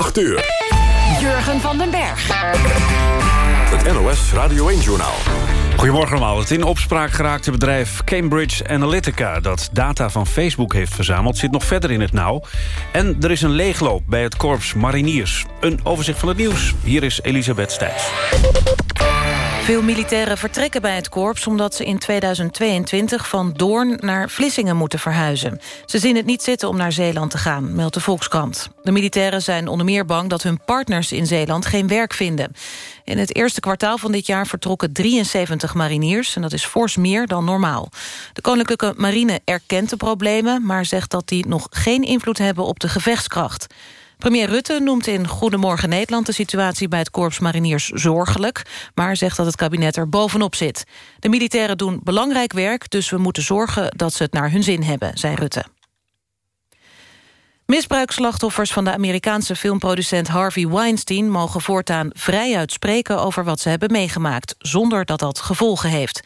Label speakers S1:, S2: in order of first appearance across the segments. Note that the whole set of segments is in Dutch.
S1: 8 uur.
S2: Jurgen van den Berg.
S1: Het NOS Radio 1-journaal.
S3: Goedemorgen allemaal. Het in opspraak geraakte bedrijf Cambridge Analytica... dat data van Facebook heeft verzameld, zit nog verder in het nauw. En er is een leegloop bij het korps mariniers. Een overzicht van het nieuws. Hier is Elisabeth Stijs.
S4: Veel militairen vertrekken bij het korps... omdat ze in 2022 van Doorn naar Vlissingen moeten verhuizen. Ze zien het niet zitten om naar Zeeland te gaan, meldt de Volkskrant. De militairen zijn onder meer bang dat hun partners in Zeeland geen werk vinden. In het eerste kwartaal van dit jaar vertrokken 73 mariniers... en dat is fors meer dan normaal. De Koninklijke Marine erkent de problemen... maar zegt dat die nog geen invloed hebben op de gevechtskracht. Premier Rutte noemt in Goedemorgen Nederland... de situatie bij het Korps Mariniers zorgelijk... maar zegt dat het kabinet er bovenop zit. De militairen doen belangrijk werk... dus we moeten zorgen dat ze het naar hun zin hebben, zei Rutte. Misbruikslachtoffers van de Amerikaanse filmproducent Harvey Weinstein... mogen voortaan vrij uitspreken over wat ze hebben meegemaakt... zonder dat dat gevolgen heeft.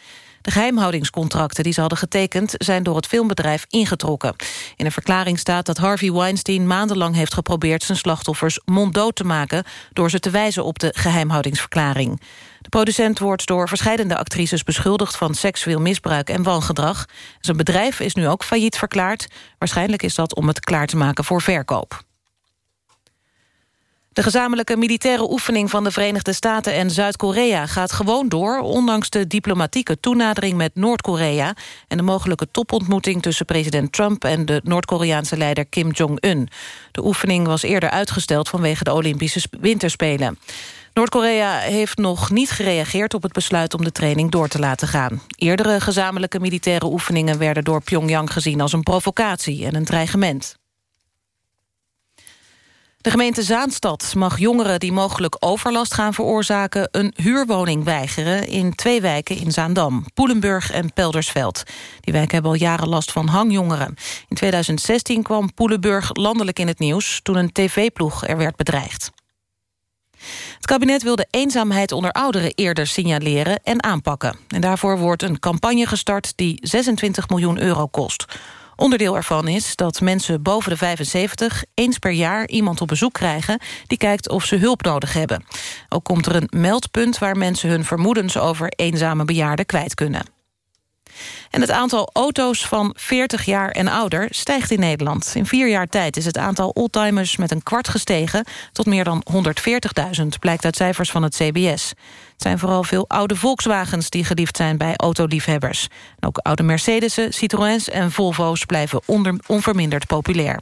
S4: De geheimhoudingscontracten die ze hadden getekend... zijn door het filmbedrijf ingetrokken. In een verklaring staat dat Harvey Weinstein maandenlang heeft geprobeerd... zijn slachtoffers monddood te maken... door ze te wijzen op de geheimhoudingsverklaring. De producent wordt door verschillende actrices beschuldigd... van seksueel misbruik en wangedrag. Zijn bedrijf is nu ook failliet verklaard. Waarschijnlijk is dat om het klaar te maken voor verkoop. De gezamenlijke militaire oefening van de Verenigde Staten en Zuid-Korea gaat gewoon door, ondanks de diplomatieke toenadering met Noord-Korea en de mogelijke topontmoeting tussen president Trump en de Noord-Koreaanse leider Kim Jong-un. De oefening was eerder uitgesteld vanwege de Olympische Winterspelen. Noord-Korea heeft nog niet gereageerd op het besluit om de training door te laten gaan. Eerdere gezamenlijke militaire oefeningen werden door Pyongyang gezien als een provocatie en een dreigement. De gemeente Zaanstad mag jongeren die mogelijk overlast gaan veroorzaken... een huurwoning weigeren in twee wijken in Zaandam. Poelenburg en Peldersveld. Die wijken hebben al jaren last van hangjongeren. In 2016 kwam Poelenburg landelijk in het nieuws... toen een tv-ploeg er werd bedreigd. Het kabinet wil de eenzaamheid onder ouderen eerder signaleren en aanpakken. En daarvoor wordt een campagne gestart die 26 miljoen euro kost. Onderdeel ervan is dat mensen boven de 75 eens per jaar iemand op bezoek krijgen die kijkt of ze hulp nodig hebben. Ook komt er een meldpunt waar mensen hun vermoedens over eenzame bejaarden kwijt kunnen. En het aantal auto's van 40 jaar en ouder stijgt in Nederland. In vier jaar tijd is het aantal oldtimers met een kwart gestegen... tot meer dan 140.000, blijkt uit cijfers van het CBS. Zijn vooral veel oude Volkswagens die geliefd zijn bij autoliefhebbers. ook oude Mercedes'en, Citroëns en Volvo's blijven onverminderd populair.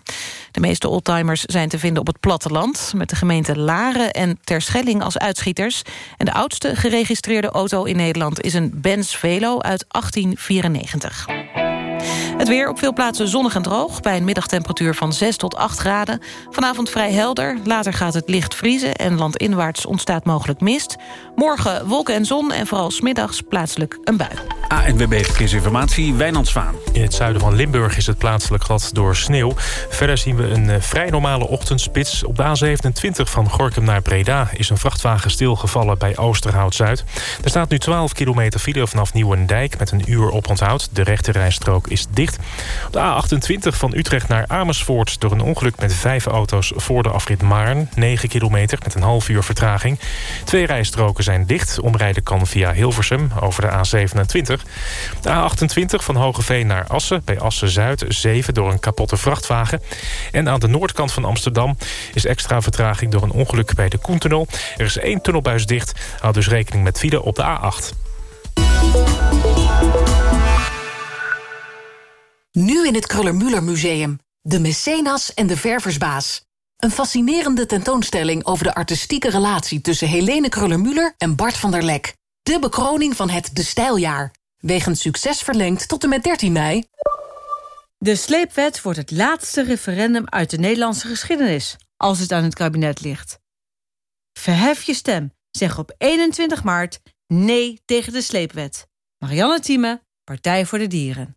S4: De meeste oldtimers zijn te vinden op het platteland... met de gemeenten Laren en Terschelling als uitschieters. En de oudste geregistreerde auto in Nederland is een Benz Velo uit 1894. Het weer op veel plaatsen zonnig en droog... bij een middagtemperatuur van 6 tot 8 graden. Vanavond vrij helder, later gaat het licht vriezen... en landinwaarts ontstaat mogelijk mist. Morgen wolken en zon en vooral smiddags plaatselijk een bui.
S3: ANWB Verkeersinformatie, Wijnand Zwaan.
S5: In het zuiden van Limburg is het plaatselijk glad door sneeuw. Verder zien we een eh, vrij normale ochtendspits. Op de A27 van Gorkum naar Breda is een vrachtwagen stilgevallen bij Oosterhout-Zuid. Er staat nu 12 kilometer file vanaf Nieuwendijk met een uur oponthoud. De rechterrijstrook is dicht. Op de A28 van Utrecht naar Amersfoort door een ongeluk met vijf auto's voor de afrit Maarn. 9 kilometer met een half uur vertraging. Twee rijstroken zijn dicht. Omrijden kan via Hilversum over de A27. De A28 van Hogeveen naar Assen bij Assen-Zuid. 7 door een kapotte vrachtwagen. En aan de noordkant van Amsterdam is extra vertraging door een ongeluk bij de Koentunnel. Er is één tunnelbuis dicht. Houd dus rekening met file op de A8.
S2: Nu in het Kruller-Müller Museum. De Mecenas en de Verversbaas. Een fascinerende tentoonstelling over de artistieke relatie... tussen Helene Kruller-Müller en Bart van der Lek. De bekroning van het De Stijljaar. Wegens succes verlengd tot en met 13 mei.
S6: De sleepwet wordt het laatste referendum uit de Nederlandse geschiedenis... als het aan het kabinet ligt. Verhef je stem. Zeg op 21 maart nee tegen de sleepwet. Marianne Thieme, Partij voor de Dieren.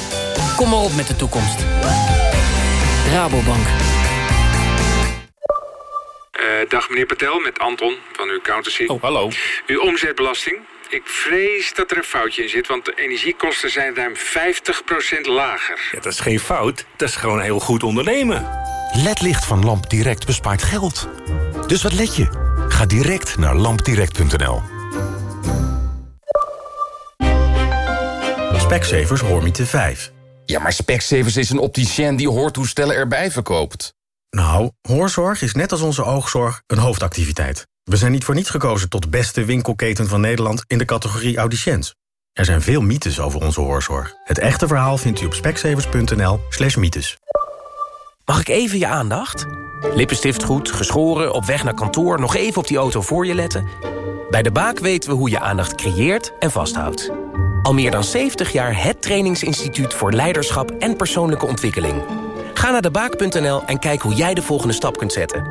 S7: Kom maar op met de toekomst. Rabobank.
S8: Uh, dag meneer Patel, met Anton van uw accountancy.
S9: Oh, hallo.
S8: Uw omzetbelasting. Ik vrees dat er een foutje in zit, want de energiekosten zijn ruim 50% lager.
S9: Ja, dat is geen fout, dat is gewoon heel goed ondernemen.
S10: LED-licht van Lamp Direct bespaart geld. Dus wat let je? Ga direct naar lampdirect.nl.
S11: Specsavers Hoormiete 5.
S12: Ja, maar Specsavers is een opticien die hoortoestellen erbij verkoopt.
S11: Nou, hoorzorg is net als onze oogzorg een hoofdactiviteit. We zijn niet voor niets gekozen tot beste winkelketen van Nederland in de categorie audiciënt. Er zijn veel mythes over onze hoorzorg. Het echte verhaal vindt u op speksevers.nl slash mythes.
S13: Mag ik even je aandacht? Lippenstift goed, geschoren, op weg naar kantoor... nog even op die auto voor je letten? Bij De Baak weten we hoe je aandacht creëert en vasthoudt. Al meer dan 70 jaar het trainingsinstituut voor leiderschap en persoonlijke ontwikkeling. Ga naar debaak.nl en kijk hoe jij de volgende stap kunt zetten.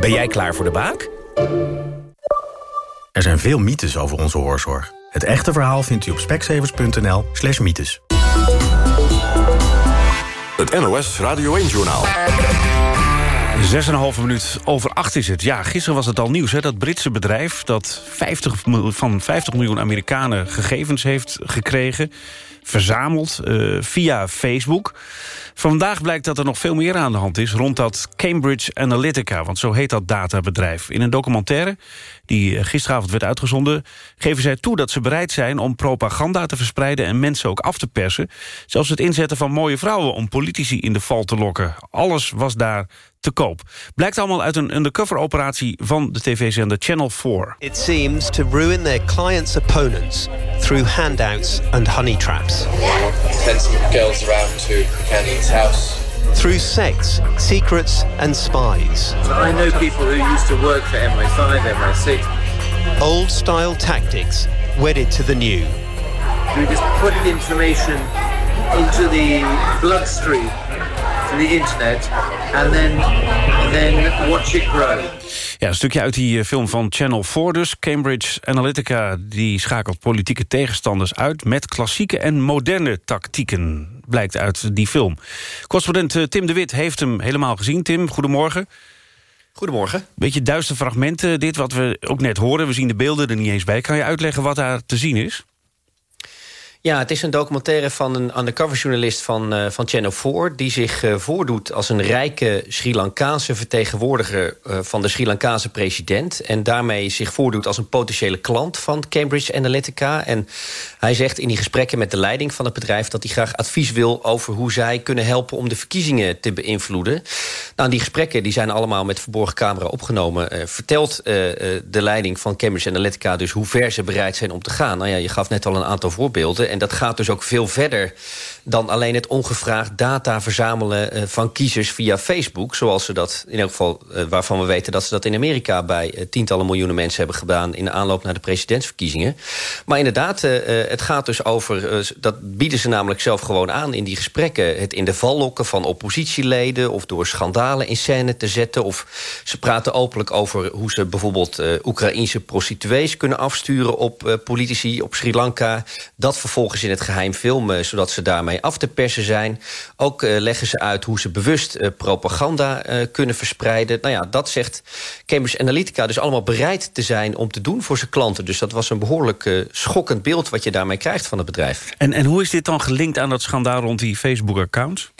S13: Ben jij klaar voor De Baak?
S11: Er zijn veel mythes over onze hoorzorg. Het echte verhaal vindt u op speksevers.nl slash mythes.
S1: Het NOS Radio 1-journaal.
S3: 6,5 minuut over 8 is het. Ja, gisteren was het al nieuws, hè, dat Britse bedrijf... dat 50, van 50 miljoen Amerikanen gegevens heeft gekregen... verzameld uh, via Facebook... Vandaag blijkt dat er nog veel meer aan de hand is... rond dat Cambridge Analytica, want zo heet dat databedrijf. In een documentaire die eh, gisteravond werd uitgezonden... geven zij toe dat ze bereid zijn om propaganda te verspreiden... en mensen ook af te persen. Zelfs het inzetten van mooie vrouwen om politici in de val te lokken. Alles was daar te koop. Blijkt allemaal uit een undercover-operatie van de tv-zender Channel 4.
S14: It seems to ruin their clients' opponents through handouts and honey traps.
S15: Send some girls around to Canyon's house.
S14: Through sex, secrets and spies.
S15: I know people who used to work for MI5, MI6.
S14: Old-style tactics wedded to the new.
S15: We just put information into the bloodstream from the internet and then, then watch it grow.
S3: Ja, een stukje uit die eh, film van Channel 4 dus. Cambridge Analytica die schakelt politieke tegenstanders uit... met klassieke en moderne tactieken, blijkt uit die film. Correspondent eh, Tim de Wit heeft hem helemaal gezien. Tim, goedemorgen.
S16: Goedemorgen.
S3: Beetje duister fragmenten, dit wat we ook net horen. We zien de beelden er niet eens bij. Kan je uitleggen wat daar te zien is?
S16: Ja, het is een documentaire van een undercoverjournalist van, uh, van Channel 4... die zich uh, voordoet als een rijke Sri Lankaanse vertegenwoordiger... Uh, van de Sri Lankaanse president. En daarmee zich voordoet als een potentiële klant van Cambridge Analytica. En hij zegt in die gesprekken met de leiding van het bedrijf... dat hij graag advies wil over hoe zij kunnen helpen... om de verkiezingen te beïnvloeden. Nou, die gesprekken die zijn allemaal met verborgen camera opgenomen. vertelt de leiding van Cambridge Analytica dus hoe ver ze bereid zijn om te gaan. Nou ja, je gaf net al een aantal voorbeelden... En dat gaat dus ook veel verder dan alleen het ongevraagd data verzamelen uh, van kiezers via Facebook. Zoals ze dat, in elk geval uh, waarvan we weten dat ze dat in Amerika bij uh, tientallen miljoenen mensen hebben gedaan in de aanloop naar de presidentsverkiezingen. Maar inderdaad, het gaat dus over, dat bieden ze namelijk zelf gewoon aan in die gesprekken. Het in de val lokken van oppositieleden of door schandalen in scène te zetten. Of ze praten openlijk over hoe ze bijvoorbeeld Oekraïense prostituees kunnen afsturen op politici op Sri Lanka. Dat vervolgens in het geheim filmen, zodat ze daarmee af te persen zijn. Ook uh, leggen ze uit hoe ze bewust uh, propaganda uh, kunnen verspreiden. Nou ja, dat zegt Cambridge Analytica dus allemaal bereid te zijn om te doen voor zijn klanten. Dus dat was een behoorlijk schokkend beeld wat je daarmee krijgt van het bedrijf.
S3: En, en hoe is dit dan gelinkt aan dat schandaal rond die Facebook-accounts?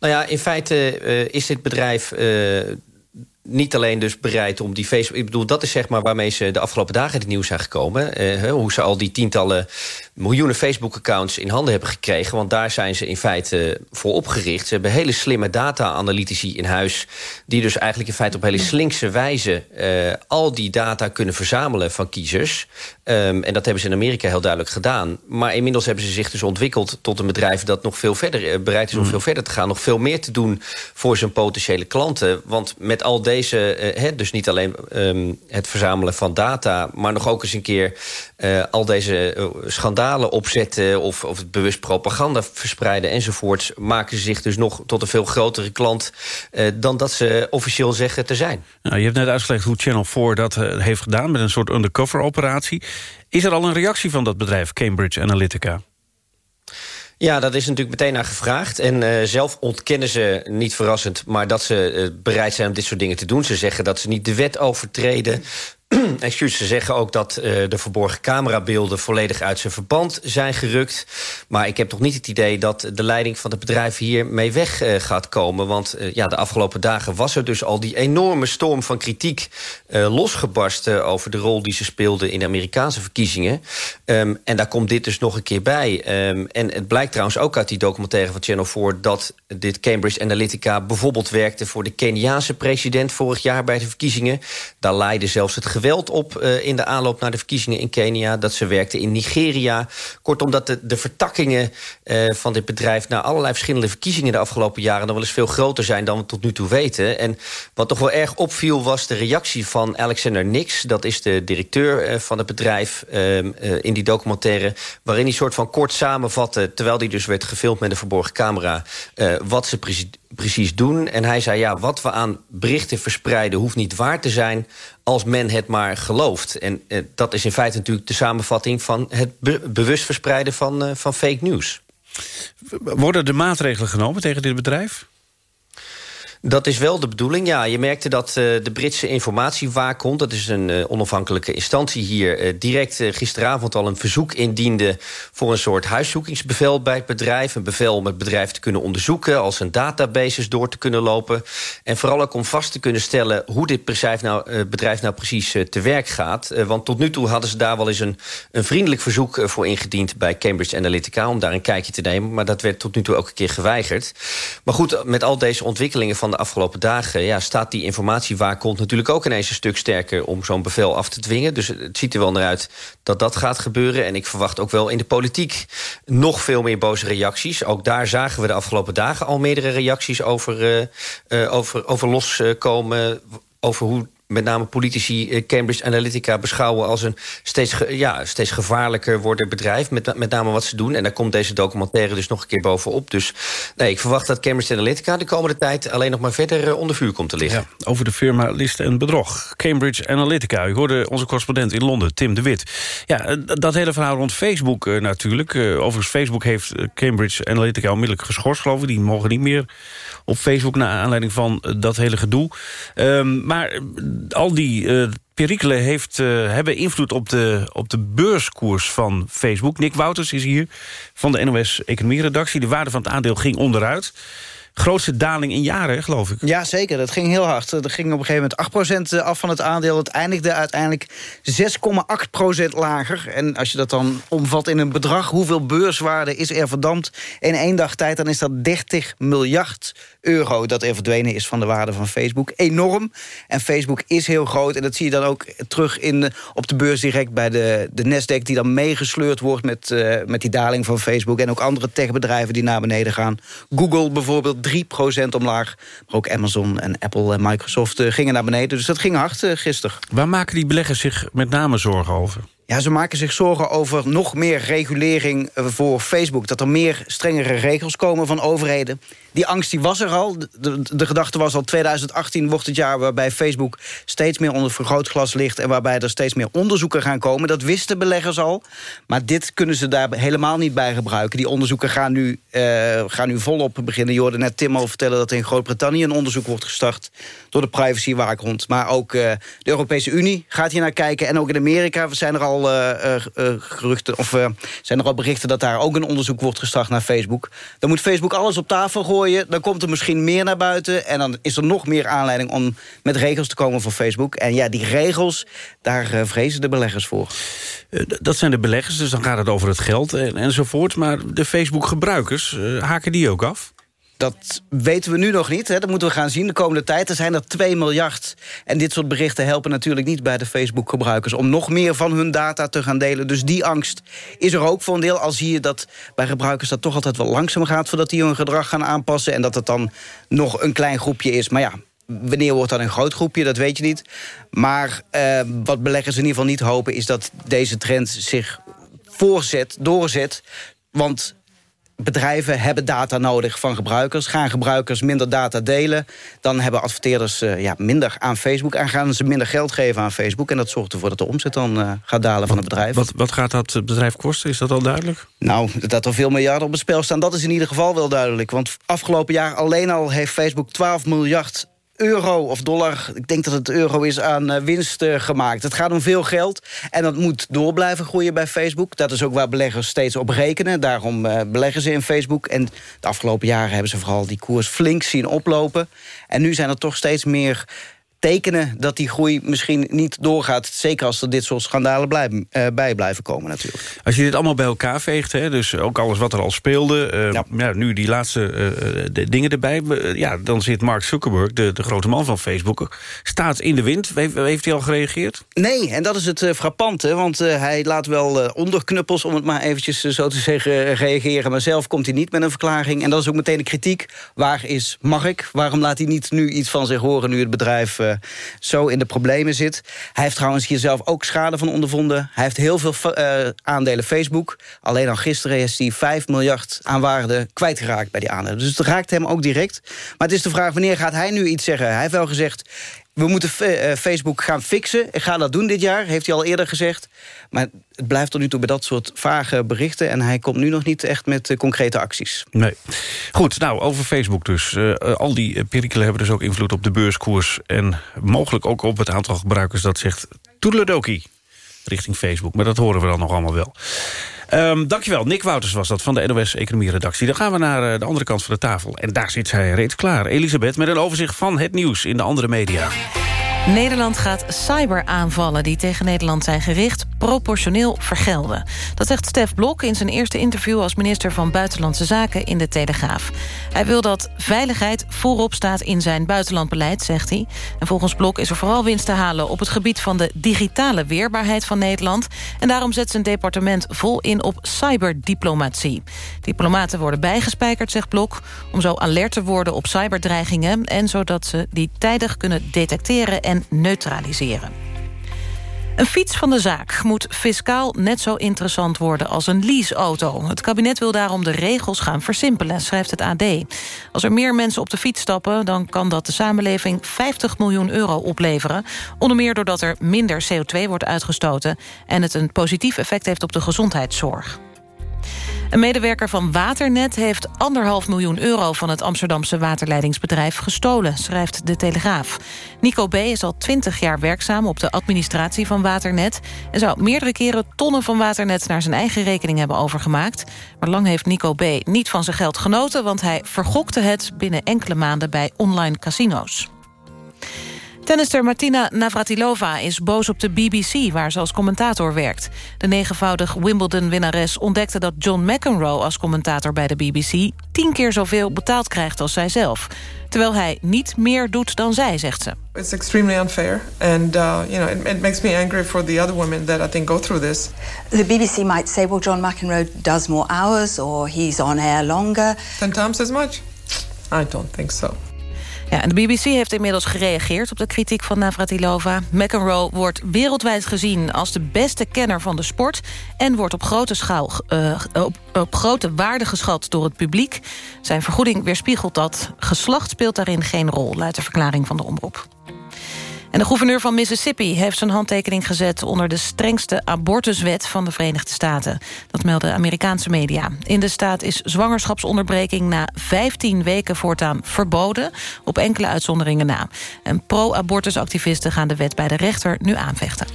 S16: Nou ja, in feite is dit bedrijf niet alleen dus bereid om die Facebook... Ik bedoel, dat is zeg maar waarmee ze de afgelopen dagen in het nieuws zijn gekomen. Eh, hoe ze al die tientallen miljoenen Facebook-accounts in handen hebben gekregen. Want daar zijn ze in feite voor opgericht. Ze hebben hele slimme data-analytici in huis... die dus eigenlijk in feite op hele slinkse wijze... Uh, al die data kunnen verzamelen van kiezers. Um, en dat hebben ze in Amerika heel duidelijk gedaan. Maar inmiddels hebben ze zich dus ontwikkeld tot een bedrijf... dat nog veel verder uh, bereid is om mm. veel verder te gaan. Nog veel meer te doen voor zijn potentiële klanten. Want met al deze uh, dus niet alleen um, het verzamelen van data... maar nog ook eens een keer al deze schandalen opzetten... Of, of bewust propaganda verspreiden enzovoorts... maken ze zich dus nog tot een veel grotere klant... dan dat ze officieel zeggen te zijn.
S3: Nou, je hebt net uitgelegd hoe Channel 4 dat heeft gedaan... met een soort undercover-operatie. Is er al een reactie van dat bedrijf Cambridge Analytica?
S16: Ja, dat is natuurlijk meteen naar gevraagd. En uh, zelf ontkennen ze, niet verrassend... maar dat ze uh, bereid zijn om dit soort dingen te doen. Ze zeggen dat ze niet de wet overtreden... Excuus, ze zeggen ook dat uh, de verborgen camerabeelden... volledig uit zijn verband zijn gerukt. Maar ik heb toch niet het idee dat de leiding van het bedrijf... hier mee weg uh, gaat komen. Want uh, ja, de afgelopen dagen was er dus al die enorme storm van kritiek... losgebarsten over de rol die ze speelden in de Amerikaanse verkiezingen. Um, en daar komt dit dus nog een keer bij. Um, en het blijkt trouwens ook uit die documentaire van Channel 4... dat dit Cambridge Analytica bijvoorbeeld werkte... voor de Keniaanse president vorig jaar bij de verkiezingen. Daar leidde zelfs het geweld op uh, in de aanloop naar de verkiezingen in Kenia. Dat ze werkte in Nigeria. Kortom, dat de, de vertakkingen uh, van dit bedrijf... naar allerlei verschillende verkiezingen de afgelopen jaren... dan wel eens veel groter zijn dan we tot nu toe weten. En wat toch wel erg opviel was de reactie van Alexander Nix. Dat is de directeur uh, van het bedrijf in die documentaire... waarin hij soort van kort samenvatte... terwijl die dus werd gefilmd met een verborgen camera... wat ze precies precies doen. En hij zei, ja, wat we aan berichten verspreiden... hoeft niet waar te zijn als men het maar gelooft. En eh, dat is in feite natuurlijk de samenvatting... van het be bewust verspreiden van, uh, van fake news.
S3: Worden er maatregelen genomen tegen dit bedrijf?
S16: Dat is wel de bedoeling, ja. Je merkte dat uh, de Britse informatiewaakhond... dat is een uh, onafhankelijke instantie hier... Uh, direct gisteravond al een verzoek indiende... voor een soort huiszoekingsbevel bij het bedrijf. Een bevel om het bedrijf te kunnen onderzoeken... als een databases door te kunnen lopen. En vooral ook om vast te kunnen stellen... hoe dit bedrijf nou, bedrijf nou precies te werk gaat. want tot nu toe hadden ze daar wel eens een, een vriendelijk verzoek... voor ingediend bij Cambridge Analytica... om daar een kijkje te nemen. Maar dat werd tot nu toe ook een keer geweigerd. Maar goed, met al deze ontwikkelingen van de afgelopen dagen... Ja, staat die informatiewaakhond natuurlijk ook ineens een stuk sterker... om zo'n bevel af te dwingen. Dus het ziet er wel naar uit dat dat gaat gebeuren. En ik verwacht ook wel in de politiek nog veel meer boze reacties. Ook daar zagen we de afgelopen dagen al meerdere reacties over, uh, uh, over, over loskomen... over hoe met name politici eh, Cambridge Analytica beschouwen... als een steeds, ja, steeds gevaarlijker worden bedrijf. Met, met name wat ze doen. En daar komt deze documentaire dus nog een keer bovenop. Dus nee, ik verwacht dat Cambridge Analytica de komende tijd... alleen nog maar verder eh, onder vuur komt te liggen.
S3: Ja, over de firma List en Bedrog. Cambridge Analytica. U hoorde onze correspondent in Londen, Tim de Wit. Ja, eh, dat hele verhaal rond Facebook natuurlijk. Overigens, Facebook heeft Cambridge Analytica onmiddellijk geschorst, geloof ik. Die mogen niet meer op Facebook... naar aanleiding van dat hele gedoe. Um, maar al die uh, perikelen heeft, hebben invloed op de, op de beurskoers van Facebook. Nick Wouters is hier van de NOS Economie-redactie. De waarde van het aandeel ging onderuit grootste daling in jaren, geloof ik.
S17: Ja, zeker. Dat ging heel hard. Er ging op een gegeven moment 8% eh, af van het aandeel. Het eindigde uiteindelijk 6,8% lager. En als je dat dan omvat in een bedrag... hoeveel beurswaarde is er verdampt in één dag tijd... dan is dat 30 miljard euro dat er verdwenen is van de waarde van Facebook. Enorm. En Facebook is heel groot. En dat zie je dan ook terug in, op de beurs direct bij de, de Nasdaq... die dan meegesleurd wordt met, uh, met die daling van Facebook. En ook andere techbedrijven die naar beneden gaan. Google bijvoorbeeld 3% omlaag. Maar ook Amazon en Apple en Microsoft uh, gingen naar beneden. Dus dat ging hard gisteren.
S3: Waar maken die beleggers zich met name zorgen over?
S17: Ja, ze maken zich zorgen over nog meer regulering voor Facebook. Dat er meer strengere regels komen van overheden. Die angst die was er al. De, gedachte was al 2018 wordt het jaar waarbij Facebook steeds meer onder vergrootglas ligt... en waarbij er steeds meer onderzoeken gaan komen. Dat wisten beleggers al. Maar dit kunnen ze daar helemaal niet bij gebruiken. Die onderzoeken gaan nu, uh, gaan nu volop beginnen. Je hoorde net Tim al vertellen dat in Groot-Brittannië... een onderzoek wordt gestart door de privacywaakhond. Maar ook uh, de Europese Unie gaat hier naar kijken. En ook in Amerika zijn er al uh, geruchten... of zijn er al berichten dat daar ook een onderzoek wordt gestart naar Facebook. Dan moet Facebook alles op tafel gooien dan komt er misschien meer naar buiten... en dan is er nog meer aanleiding om met regels te komen voor Facebook. En ja, die regels, daar vrezen de beleggers voor.
S3: Dat zijn de beleggers, dus dan gaat het over het geld en, enzovoort. Maar de Facebook-gebruikers, haken die ook af?
S17: Dat weten we nu nog niet. Hè. Dat moeten we gaan zien de komende tijd. Er zijn er 2 miljard. En dit soort berichten helpen natuurlijk niet bij de Facebook-gebruikers... om nog meer van hun data te gaan delen. Dus die angst is er ook voor een deel. Al zie je dat bij gebruikers dat toch altijd wel langzaam gaat... voordat die hun gedrag gaan aanpassen. En dat het dan nog een klein groepje is. Maar ja, Wanneer wordt dat een groot groepje, dat weet je niet. Maar uh, wat beleggers in ieder geval niet hopen... is dat deze trend zich voorzet, doorzet. Want bedrijven hebben data nodig van gebruikers. Gaan gebruikers minder data delen... dan hebben adverteerders uh, ja, minder aan Facebook... en gaan ze minder geld geven aan Facebook. En dat zorgt ervoor dat de omzet dan uh, gaat dalen van het bedrijf.
S3: Wat, wat gaat dat bedrijf kosten? Is dat al duidelijk?
S17: Nou, dat er veel miljarden op het spel staan... dat is in ieder geval wel duidelijk. Want afgelopen jaar alleen al heeft Facebook 12 miljard euro of dollar, ik denk dat het euro is, aan uh, winst uh, gemaakt. Het gaat om veel geld en dat moet door blijven groeien bij Facebook. Dat is ook waar beleggers steeds op rekenen. Daarom uh, beleggen ze in Facebook. En de afgelopen jaren hebben ze vooral die koers flink zien oplopen. En nu zijn er toch steeds meer tekenen dat die groei misschien niet doorgaat. Zeker als er dit soort schandalen blijven, uh, bij blijven komen natuurlijk.
S3: Als je dit allemaal bij elkaar veegt, hè, dus ook alles wat er al speelde... Uh, ja. ja. nu die laatste uh, de dingen erbij... ja, dan zit Mark Zuckerberg, de, de grote man van Facebook... staat in de wind. Heeft, heeft hij al gereageerd?
S17: Nee, en dat is het frappante. Want hij laat wel onderknuppels, om het maar eventjes zo te zeggen, reageren. Maar zelf komt hij niet met een verklaring. En dat is ook meteen de kritiek. Waar is Mark? Waarom laat hij niet nu iets van zich horen... nu het bedrijf zo in de problemen zit. Hij heeft trouwens hier zelf ook schade van ondervonden. Hij heeft heel veel uh, aandelen Facebook. Alleen al gisteren is hij 5 miljard aan waarde kwijtgeraakt bij die aandelen. Dus het raakt hem ook direct. Maar het is de vraag, wanneer gaat hij nu iets zeggen? Hij heeft wel gezegd, we moeten Facebook gaan fixen. Ik ga dat doen dit jaar, heeft hij al eerder gezegd. Maar het blijft tot nu toe bij dat soort vage berichten... en hij komt nu nog niet echt met uh, concrete acties.
S3: Nee. Goed, nou, over Facebook dus. Uh, al die perikelen hebben dus ook invloed op de beurskoers... en mogelijk ook op het aantal gebruikers dat zegt... toedeledokie richting Facebook. Maar dat horen we dan nog allemaal wel. Um, dankjewel. Nick Wouters was dat van de NOS Economie Redactie. Dan gaan we naar de andere kant van de tafel. En daar zit zij reeds klaar. Elisabeth met een overzicht van het nieuws in de andere media.
S4: Nederland gaat cyberaanvallen die tegen Nederland zijn gericht... proportioneel vergelden. Dat zegt Stef Blok in zijn eerste interview... als minister van Buitenlandse Zaken in de Telegraaf. Hij wil dat veiligheid voorop staat in zijn buitenlandbeleid, zegt hij. En volgens Blok is er vooral winst te halen... op het gebied van de digitale weerbaarheid van Nederland. En daarom zet zijn departement vol in op cyberdiplomatie. Diplomaten worden bijgespijkerd, zegt Blok... om zo alert te worden op cyberdreigingen... en zodat ze die tijdig kunnen detecteren en neutraliseren. Een fiets van de zaak moet fiscaal net zo interessant worden als een leaseauto. Het kabinet wil daarom de regels gaan versimpelen, schrijft het AD. Als er meer mensen op de fiets stappen... dan kan dat de samenleving 50 miljoen euro opleveren. Onder meer doordat er minder CO2 wordt uitgestoten... en het een positief effect heeft op de gezondheidszorg. Een medewerker van Waternet heeft anderhalf miljoen euro... van het Amsterdamse waterleidingsbedrijf gestolen, schrijft De Telegraaf. Nico B. is al twintig jaar werkzaam op de administratie van Waternet... en zou meerdere keren tonnen van Waternet naar zijn eigen rekening hebben overgemaakt. Maar lang heeft Nico B. niet van zijn geld genoten... want hij vergokte het binnen enkele maanden bij online casino's. Tennister Martina Navratilova is boos op de BBC... waar ze als commentator werkt. De negenvoudig Wimbledon-winnares ontdekte dat John McEnroe... als commentator bij de BBC tien keer zoveel betaald krijgt als zijzelf. Terwijl hij niet meer doet dan zij, zegt ze.
S18: It's extremely unfair and uh, you know it, it makes me angry for the other women that I think go through this.
S19: The BBC might say, well, John McEnroe does more hours or he's on air longer.
S18: Ten times as much? I don't think so.
S4: Ja, en de BBC heeft inmiddels gereageerd op de kritiek van Navratilova. McEnroe wordt wereldwijd gezien als de beste kenner van de sport... en wordt op grote, schaal, uh, op, op grote waarde geschat door het publiek. Zijn vergoeding weerspiegelt dat. Geslacht speelt daarin geen rol, luidt de verklaring van de omroep. En de gouverneur van Mississippi heeft zijn handtekening gezet... onder de strengste abortuswet van de Verenigde Staten. Dat melden Amerikaanse media. In de staat is zwangerschapsonderbreking na 15 weken voortaan verboden... op enkele uitzonderingen na. En pro-abortusactivisten gaan de wet bij de rechter nu aanvechten.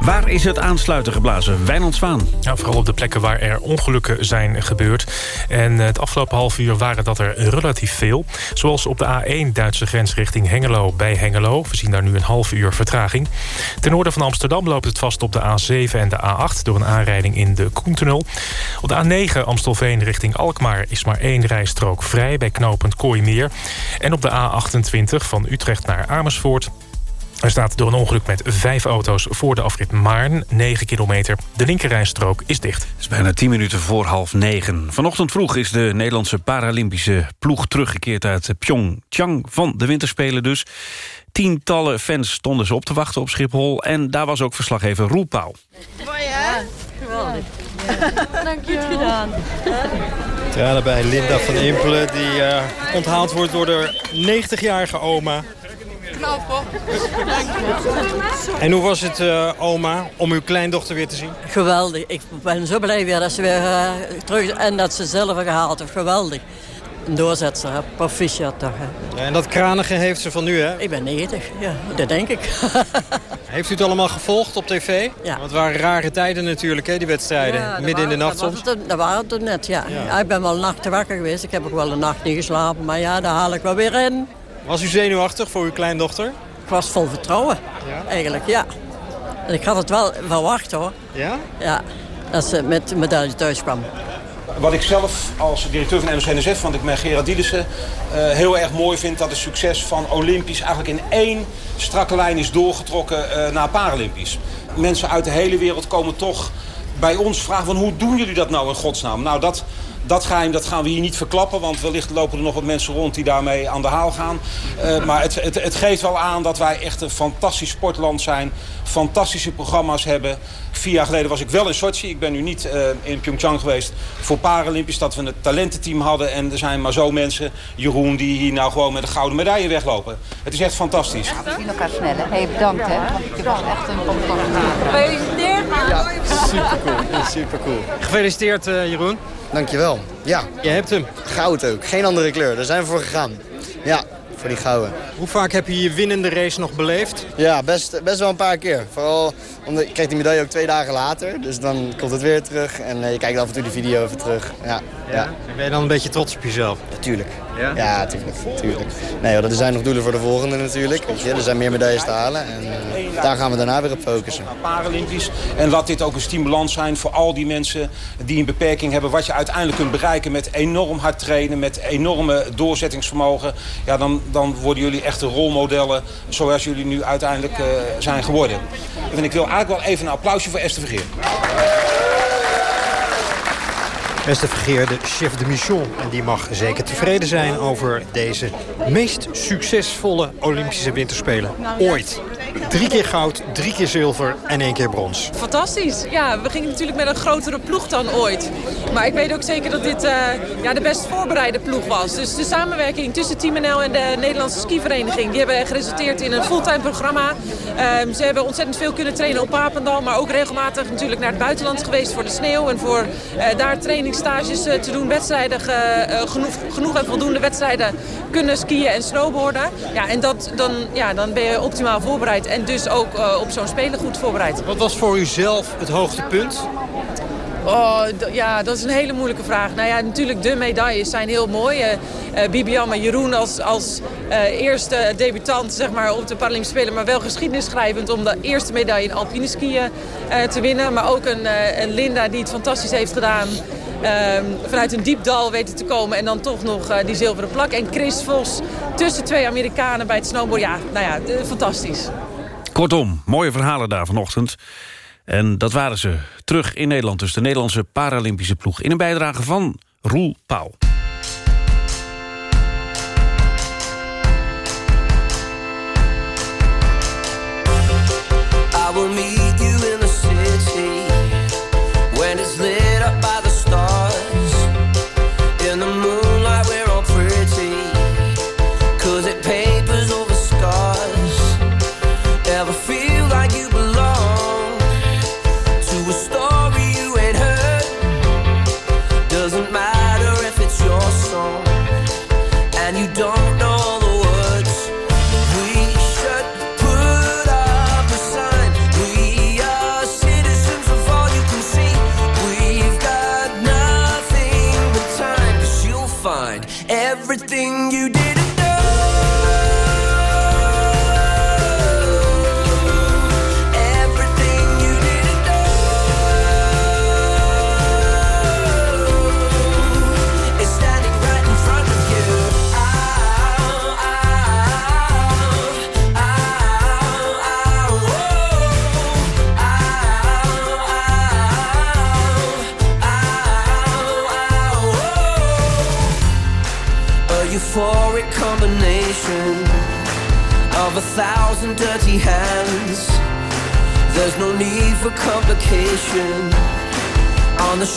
S3: Waar is het aansluiten geblazen? Wijnand Zwaan.
S5: Ja, vooral op de plekken waar er ongelukken zijn gebeurd. En het afgelopen half uur waren dat er relatief veel. Zoals op de A1 Duitse grens richting Hengelo bij Hengelo. We zien daar nu een half uur vertraging. Ten noorden van Amsterdam loopt het vast op de A7 en de A8... door een aanrijding in de Koentunnel. Op de A9 Amstelveen richting Alkmaar is maar één rijstrook vrij... bij knooppunt Kooimeer. En op de A28 van Utrecht naar Amersfoort Er staat door een ongeluk met vijf auto's voor de afrit Maarn. 9 kilometer. De linkerrijstrook is dicht. Het
S3: is bijna 10 minuten voor half negen. Vanochtend vroeg is de Nederlandse Paralympische ploeg teruggekeerd uit Pyeongchang van de winterspelen dus. Tientallen fans stonden ze op te wachten op Schiphol. En daar was ook verslaggever Roel Pauw.
S20: Mooi hè? Geweldig.
S21: Dank je gedaan. Tranen bij Linda van Impelen die uh, onthaald wordt door de 90-jarige oma.
S20: Knap hoor.
S21: En hoe was het, uh, oma, om uw kleindochter weer te zien?
S22: Geweldig. Ik ben zo blij weer dat ze weer uh, terug en dat ze zelf gehaald heeft. Geweldig. Een doorzetser, proficiat toch.
S21: Ja, en dat kranige heeft ze van nu, hè?
S22: Ik ben 90, ja, dat denk ik.
S21: heeft u het allemaal gevolgd op tv? Ja. Want het waren rare tijden natuurlijk, hè, die wedstrijden. Ja, Midden in de nacht soms.
S22: Dat, dat waren het net, ja. ja. Ik ben wel nachten wakker geweest. Ik heb ook wel een nacht niet geslapen. Maar ja, daar haal ik wel weer in.
S21: Was u zenuwachtig voor uw kleindochter?
S22: Ik was vol vertrouwen, eigenlijk, ja. En ik had het wel verwacht, hoor.
S21: Ja?
S22: Ja, dat ze met de medaille thuis kwam.
S23: Wat ik zelf als directeur van NOC-NSF, want ik ben Gerard Dielissen... Uh, heel erg mooi vind dat het succes van Olympisch... eigenlijk in één strakke lijn is doorgetrokken uh, naar Paralympisch. Mensen uit de hele wereld komen toch bij ons vragen... van hoe doen jullie dat nou in godsnaam? Nou, dat, dat geheim dat gaan we hier niet verklappen, want wellicht lopen er nog wat mensen rond die daarmee aan de haal gaan. Uh, maar het, het, het, geeft wel aan dat wij echt een fantastisch sportland zijn. Fantastische programma's hebben. Vier jaar geleden was ik wel in Sochi. Ik ben nu niet uh, in Pyeongchang geweest voor Paralympisch. Dat we een talententeam hadden. En er zijn maar zo mensen, Jeroen, die hier nou gewoon met een gouden medaille weglopen. Het is echt fantastisch.
S24: We zien elkaar sneller. Hey, bedankt hè. Je was echt een fantastisch.
S21: Gefeliciteerd. Ja, super cool. Super cool. Gefeliciteerd uh, Jeroen.
S25: Dankjewel. Ja.
S21: Je hebt hem.
S25: Goud ook. Geen andere kleur. Daar zijn we voor gegaan. Ja, voor die gouden.
S21: Hoe vaak heb je je winnende race nog beleefd?
S25: Ja, best, best wel een paar keer. Vooral, omdat je krijgt die medaille ook twee dagen later. Dus dan komt het weer terug. En uh, je kijkt af en toe de video even terug. Ja, ja.
S21: Ben je dan een beetje trots op jezelf?
S25: Natuurlijk. Ja? Ja, tuurlijk. tuurlijk. Nee, er zijn nog doelen voor de volgende natuurlijk. Weet je. Er zijn meer medailles te halen. En uh, daar gaan we daarna weer op focussen.
S23: Paralympisch. En laat dit ook een stimulans zijn voor al die mensen die een beperking hebben. Wat je uiteindelijk kunt bereiken met enorm hard trainen. Met enorme doorzettingsvermogen. Ja, dan, dan worden jullie echte rolmodellen zoals jullie nu uiteindelijk uh, zijn geworden. En ik wil eigenlijk wel even een applausje voor Esther Vergeer.
S21: Esther Vergeer, de chef de mission. En die mag zeker tevreden zijn over deze meest succesvolle Olympische Winterspelen ooit. Drie keer goud, drie keer zilver en één keer brons.
S26: Fantastisch. Ja, we gingen natuurlijk met een grotere ploeg dan ooit. Maar ik weet ook zeker dat dit uh, ja, de best voorbereide ploeg was. Dus de samenwerking tussen Team NL en de Nederlandse skivereniging... die hebben geresulteerd in een fulltime programma. Um, ze hebben ontzettend veel kunnen trainen op Papendal... maar ook regelmatig natuurlijk naar het buitenland geweest voor de sneeuw... en voor uh, daar trainingstages uh, te doen, wedstrijden, genoeg, genoeg en voldoende wedstrijden kunnen skiën en snowboarden. Ja, en dat, dan, ja, dan ben je optimaal voorbereid en dus ook uh, op zo'n Spelen goed voorbereid.
S21: Wat was voor u zelf het hoogtepunt?
S26: Oh, ja, dat is een hele moeilijke vraag. Nou ja, natuurlijk de medailles zijn heel mooi. Uh, uh, Bibian en Jeroen als, als uh, eerste debutant zeg maar, op de Paralympische Spelen... maar wel geschiedenis schrijvend om de eerste medaille in alpine skiën te winnen. Maar ook een, een Linda die het fantastisch heeft gedaan... Um, vanuit een diep dal weten te komen en dan toch nog uh, die zilveren plak. En Chris Vos tussen twee Amerikanen bij het snowboard. Ja, nou ja, fantastisch.
S3: Kortom, mooie verhalen daar vanochtend. En dat waren ze terug in Nederland. Dus de Nederlandse Paralympische ploeg. In een bijdrage van Roel Pauw. I will meet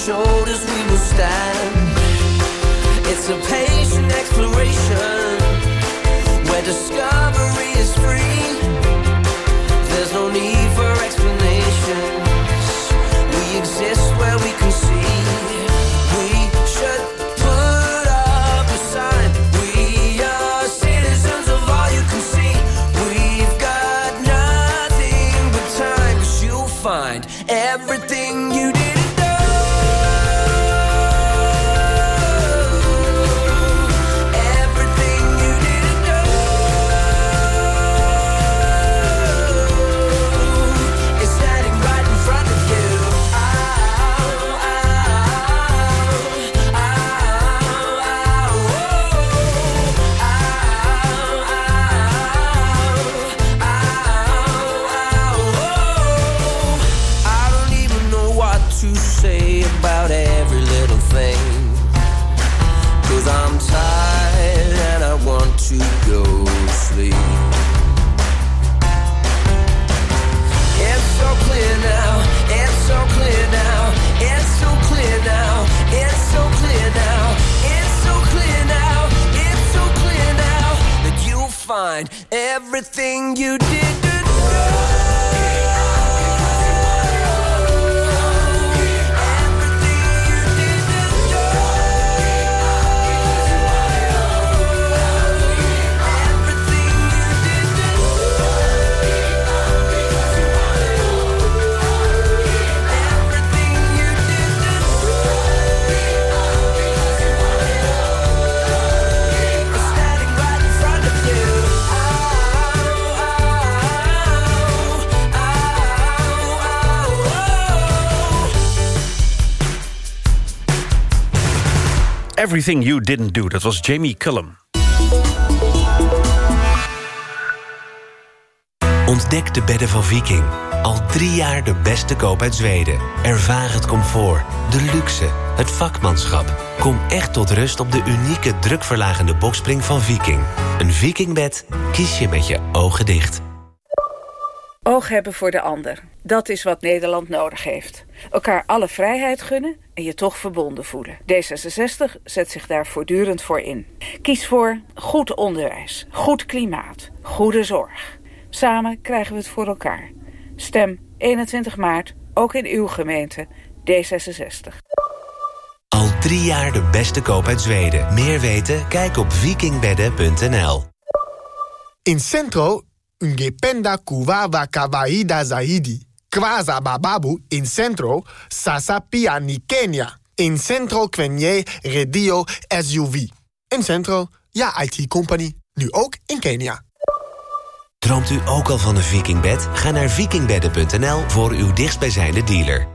S27: shoulders everything you didn't Everything You Didn't
S3: Do, dat was Jamie Cullum.
S28: Ontdek de bedden van Viking. Al drie jaar de beste koop uit Zweden. Ervaar het comfort, de luxe, het vakmanschap. Kom echt tot rust op de unieke drukverlagende bokspring van Viking. Een Vikingbed kies je met je ogen dicht.
S29: Oog hebben voor de ander. Dat is wat Nederland nodig heeft. Elkaar alle vrijheid gunnen en je toch verbonden voelen. D66 zet zich daar voortdurend voor in. Kies voor goed onderwijs, goed klimaat, goede zorg. Samen krijgen we het voor elkaar. Stem 21 maart, ook in uw gemeente, D66.
S28: Al drie jaar de beste koop uit Zweden. Meer weten? Kijk op vikingbedden.nl.
S30: In Centro, ungependa kuwawa kawaida zaidi. Kwaza bababu in Centro, sasa pia ni Kenya. In Centro kwenye redio SUV. In Centro, ja IT-company. Nu ook in Kenia.
S28: Droomt u ook al van een vikingbed? Ga naar vikingbedden.nl voor uw dichtstbijzijnde dealer.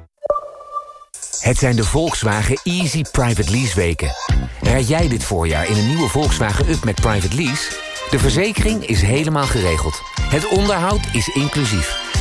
S13: Het zijn de Volkswagen Easy Private Lease weken. Rijd jij dit voorjaar in een nieuwe Volkswagen Up met Private Lease? De verzekering is helemaal geregeld. Het onderhoud is inclusief.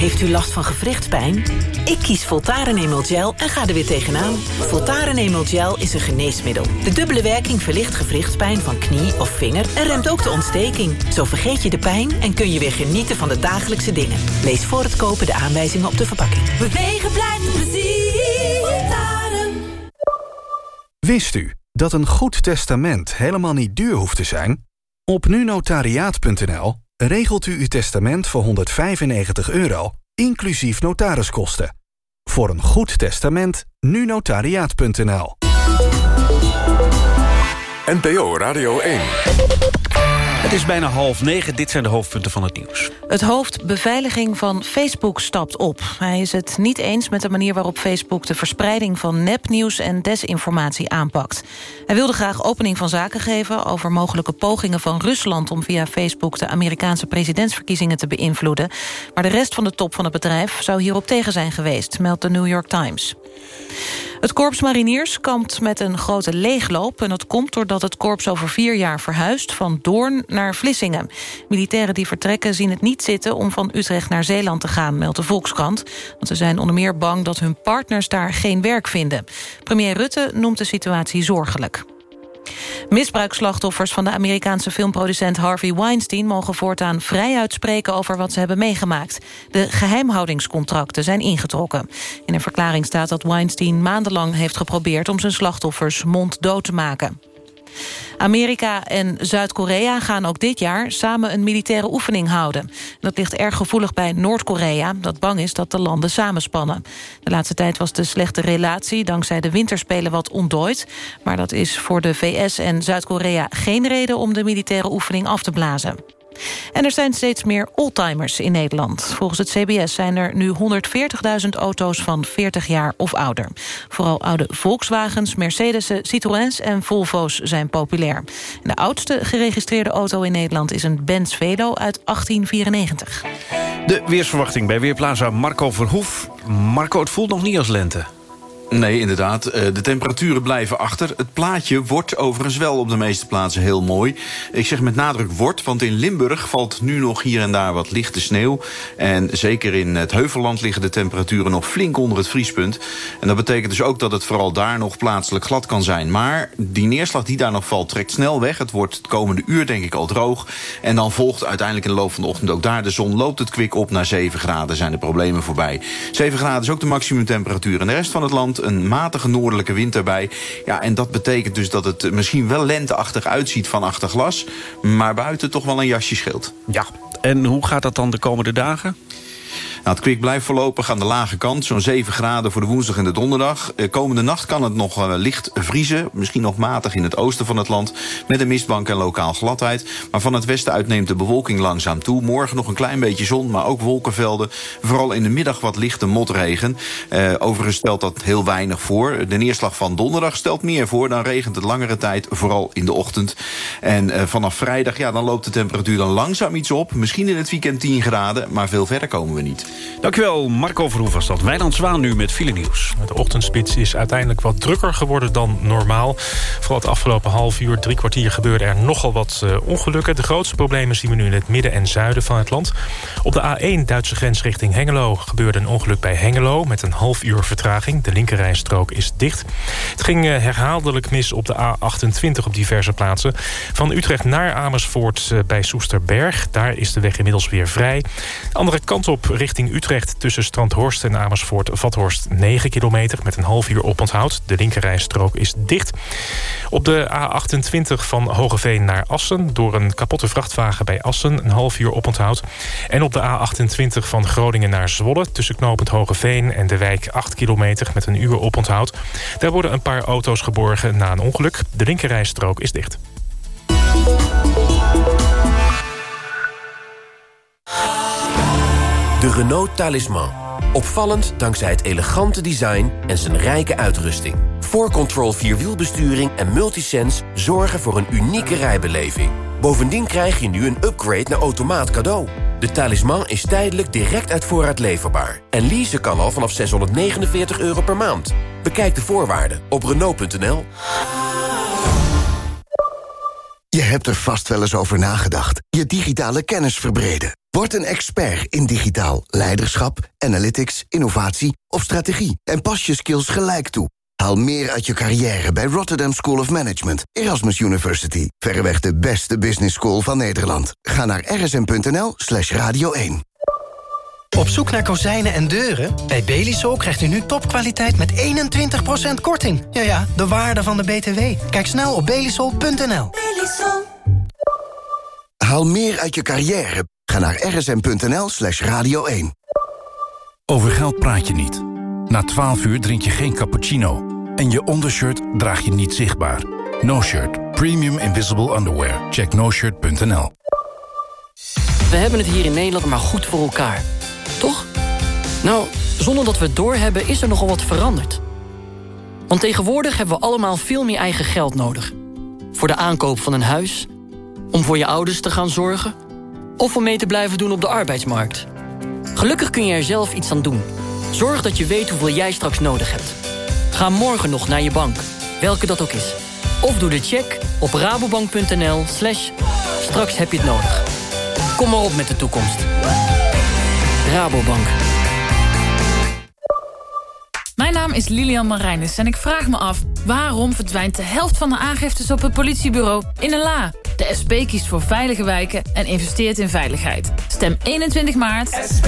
S31: heeft u last van gewrichtspijn? Ik kies Voltaren Emel Gel en ga er weer tegenaan. Voltaren Emel Gel is een geneesmiddel. De dubbele werking verlicht gewrichtspijn van knie of vinger... en remt ook de ontsteking. Zo vergeet je de pijn en kun je weer genieten van de dagelijkse dingen. Lees voor het kopen de aanwijzingen op de verpakking.
S32: Bewegen blijft plezier. Voltaren.
S33: Wist u dat een goed testament helemaal niet duur hoeft te zijn? Op nunotariaat.nl regelt u uw testament voor 195 euro, inclusief notariskosten. Voor een goed testament, nunotariaat.nl.
S1: NPO Radio 1.
S3: Het is bijna half negen, dit zijn de hoofdpunten van het nieuws.
S4: Het hoofd beveiliging van Facebook stapt op. Hij is het niet eens met de manier waarop Facebook... de verspreiding van nepnieuws en desinformatie aanpakt. Hij wilde graag opening van zaken geven... over mogelijke pogingen van Rusland om via Facebook... de Amerikaanse presidentsverkiezingen te beïnvloeden. Maar de rest van de top van het bedrijf zou hierop tegen zijn geweest... meldt de New York Times. Het Korps Mariniers kampt met een grote leegloop... en dat komt doordat het korps over vier jaar verhuist... van Doorn naar Vlissingen. Militairen die vertrekken zien het niet zitten... om van Utrecht naar Zeeland te gaan, meldt de Volkskrant. Want ze zijn onder meer bang dat hun partners daar geen werk vinden. Premier Rutte noemt de situatie zorgelijk. Misbruikslachtoffers van de Amerikaanse filmproducent Harvey Weinstein... mogen voortaan vrij uitspreken over wat ze hebben meegemaakt. De geheimhoudingscontracten zijn ingetrokken. In een verklaring staat dat Weinstein maandenlang heeft geprobeerd... om zijn slachtoffers monddood te maken. Amerika en Zuid-Korea gaan ook dit jaar samen een militaire oefening houden. Dat ligt erg gevoelig bij Noord-Korea, dat bang is dat de landen samenspannen. De laatste tijd was de slechte relatie dankzij de winterspelen wat ontdooid. Maar dat is voor de VS en Zuid-Korea geen reden om de militaire oefening af te blazen. En er zijn steeds meer oldtimers in Nederland. Volgens het CBS zijn er nu 140.000 auto's van 40 jaar of ouder. Vooral oude Volkswagens, Mercedes, Citroëns en Volvo's zijn populair. De oudste geregistreerde auto in Nederland is een Benz Velo uit 1894.
S3: De weersverwachting bij Weerplaza Marco Verhoef. Marco, het voelt nog niet als lente.
S34: Nee, inderdaad. Eh, de temperaturen blijven achter. Het plaatje wordt overigens wel op de meeste plaatsen heel mooi. Ik zeg met nadruk wordt, want in Limburg valt nu nog hier en daar wat lichte sneeuw. En zeker in het Heuvelland liggen de temperaturen nog flink onder het vriespunt. En dat betekent dus ook dat het vooral daar nog plaatselijk glad kan zijn. Maar die neerslag die daar nog valt trekt snel weg. Het wordt het komende uur denk ik al droog. En dan volgt uiteindelijk in de loop van de ochtend ook daar de zon. Loopt het kwik op naar 7 graden, zijn de problemen voorbij. 7 graden is ook de maximumtemperatuur. En de rest van het land een matige noordelijke wind erbij. Ja, en dat betekent dus dat het misschien wel lenteachtig uitziet van achter glas... maar buiten toch wel een jasje scheelt.
S3: Ja, en hoe gaat dat dan de komende dagen?
S34: Nou, het kwik blijft voorlopig aan de lage kant. Zo'n 7 graden voor de woensdag en de donderdag. Eh, komende nacht kan het nog uh, licht vriezen. Misschien nog matig in het oosten van het land. Met een mistbank en lokaal gladheid. Maar van het westen uit neemt de bewolking langzaam toe. Morgen nog een klein beetje zon, maar ook wolkenvelden. Vooral in de middag wat lichte motregen. Uh, overigens stelt dat heel weinig voor. De neerslag van donderdag stelt meer voor. Dan regent het langere tijd, vooral in de ochtend. En uh, vanaf vrijdag, ja, dan loopt de temperatuur dan langzaam iets op. Misschien in het weekend 10 graden, maar veel verder komen we niet.
S3: Dankjewel, Marco Verhoef was dat. Wijnand Zwaan nu met file nieuws.
S5: De ochtendspits is uiteindelijk wat drukker geworden dan normaal. Vooral het afgelopen half uur, drie kwartier gebeurde er nogal wat uh, ongelukken. De grootste problemen zien we nu in het midden en zuiden van het land. Op de A1 Duitse grens richting Hengelo gebeurde een ongeluk bij Hengelo... met een half uur vertraging. De linkerrijstrook is dicht. Het ging uh, herhaaldelijk mis op de A28 op diverse plaatsen. Van Utrecht naar Amersfoort uh, bij Soesterberg. Daar is de weg inmiddels weer vrij. De andere kant op richting Utrecht tussen Strandhorst en Amersfoort-Vathorst 9 kilometer met een half uur oponthoud. De linkerrijstrook is dicht. Op de A28 van Hogeveen naar Assen door een kapotte vrachtwagen bij Assen een half uur oponthoud. En op de A28 van Groningen naar Zwolle tussen knooppunt Hogeveen en de wijk 8 kilometer met een uur oponthoud. Daar worden een paar auto's geborgen na een ongeluk. De linkerrijstrook is dicht.
S35: De Renault Talisman. Opvallend dankzij het elegante design en zijn rijke uitrusting. 4Control Vierwielbesturing en Multisense zorgen voor een unieke rijbeleving. Bovendien krijg je nu een upgrade naar automaat cadeau. De Talisman is tijdelijk direct uit voorraad leverbaar. En leasen kan al vanaf 649 euro per maand. Bekijk de voorwaarden op Renault.nl.
S36: Je hebt er vast wel eens over nagedacht. Je digitale kennis verbreden. Word een expert in digitaal leiderschap, analytics, innovatie of strategie. En pas je skills gelijk toe. Haal meer uit je carrière bij Rotterdam School of Management, Erasmus University. Verreweg de beste business school van Nederland. Ga naar rsm.nl slash radio 1.
S37: Op zoek naar kozijnen en deuren? Bij Belisol krijgt u nu topkwaliteit met 21% korting. Ja ja, de waarde van de BTW. Kijk snel op belisol.nl.
S36: Belisol. Haal meer uit je carrière. Ga naar rsm.nl slash radio 1.
S33: Over geld praat je niet. Na 12 uur drink je geen cappuccino. En je ondershirt draag je niet zichtbaar. No Shirt. Premium Invisible Underwear. Check noshirt.nl
S7: We hebben het hier in Nederland maar goed voor elkaar. Toch? Nou, zonder dat we het doorhebben is er nogal wat veranderd. Want tegenwoordig hebben we allemaal veel meer eigen geld nodig. Voor de aankoop van een huis, om voor je ouders te gaan zorgen... of om mee te blijven doen op de arbeidsmarkt. Gelukkig kun je er zelf iets aan doen. Zorg dat je weet hoeveel jij straks nodig hebt. Ga morgen nog naar je bank, welke dat ook is. Of doe de check op rabobank.nl slash straks heb je het nodig. Kom maar op met de toekomst. Rabobank.
S38: Mijn naam is Lilian Marijnis en ik vraag me af... waarom verdwijnt de helft van de aangiftes op het politiebureau in een la? De SP kiest voor veilige wijken en investeert in veiligheid. Stem 21 maart. SP.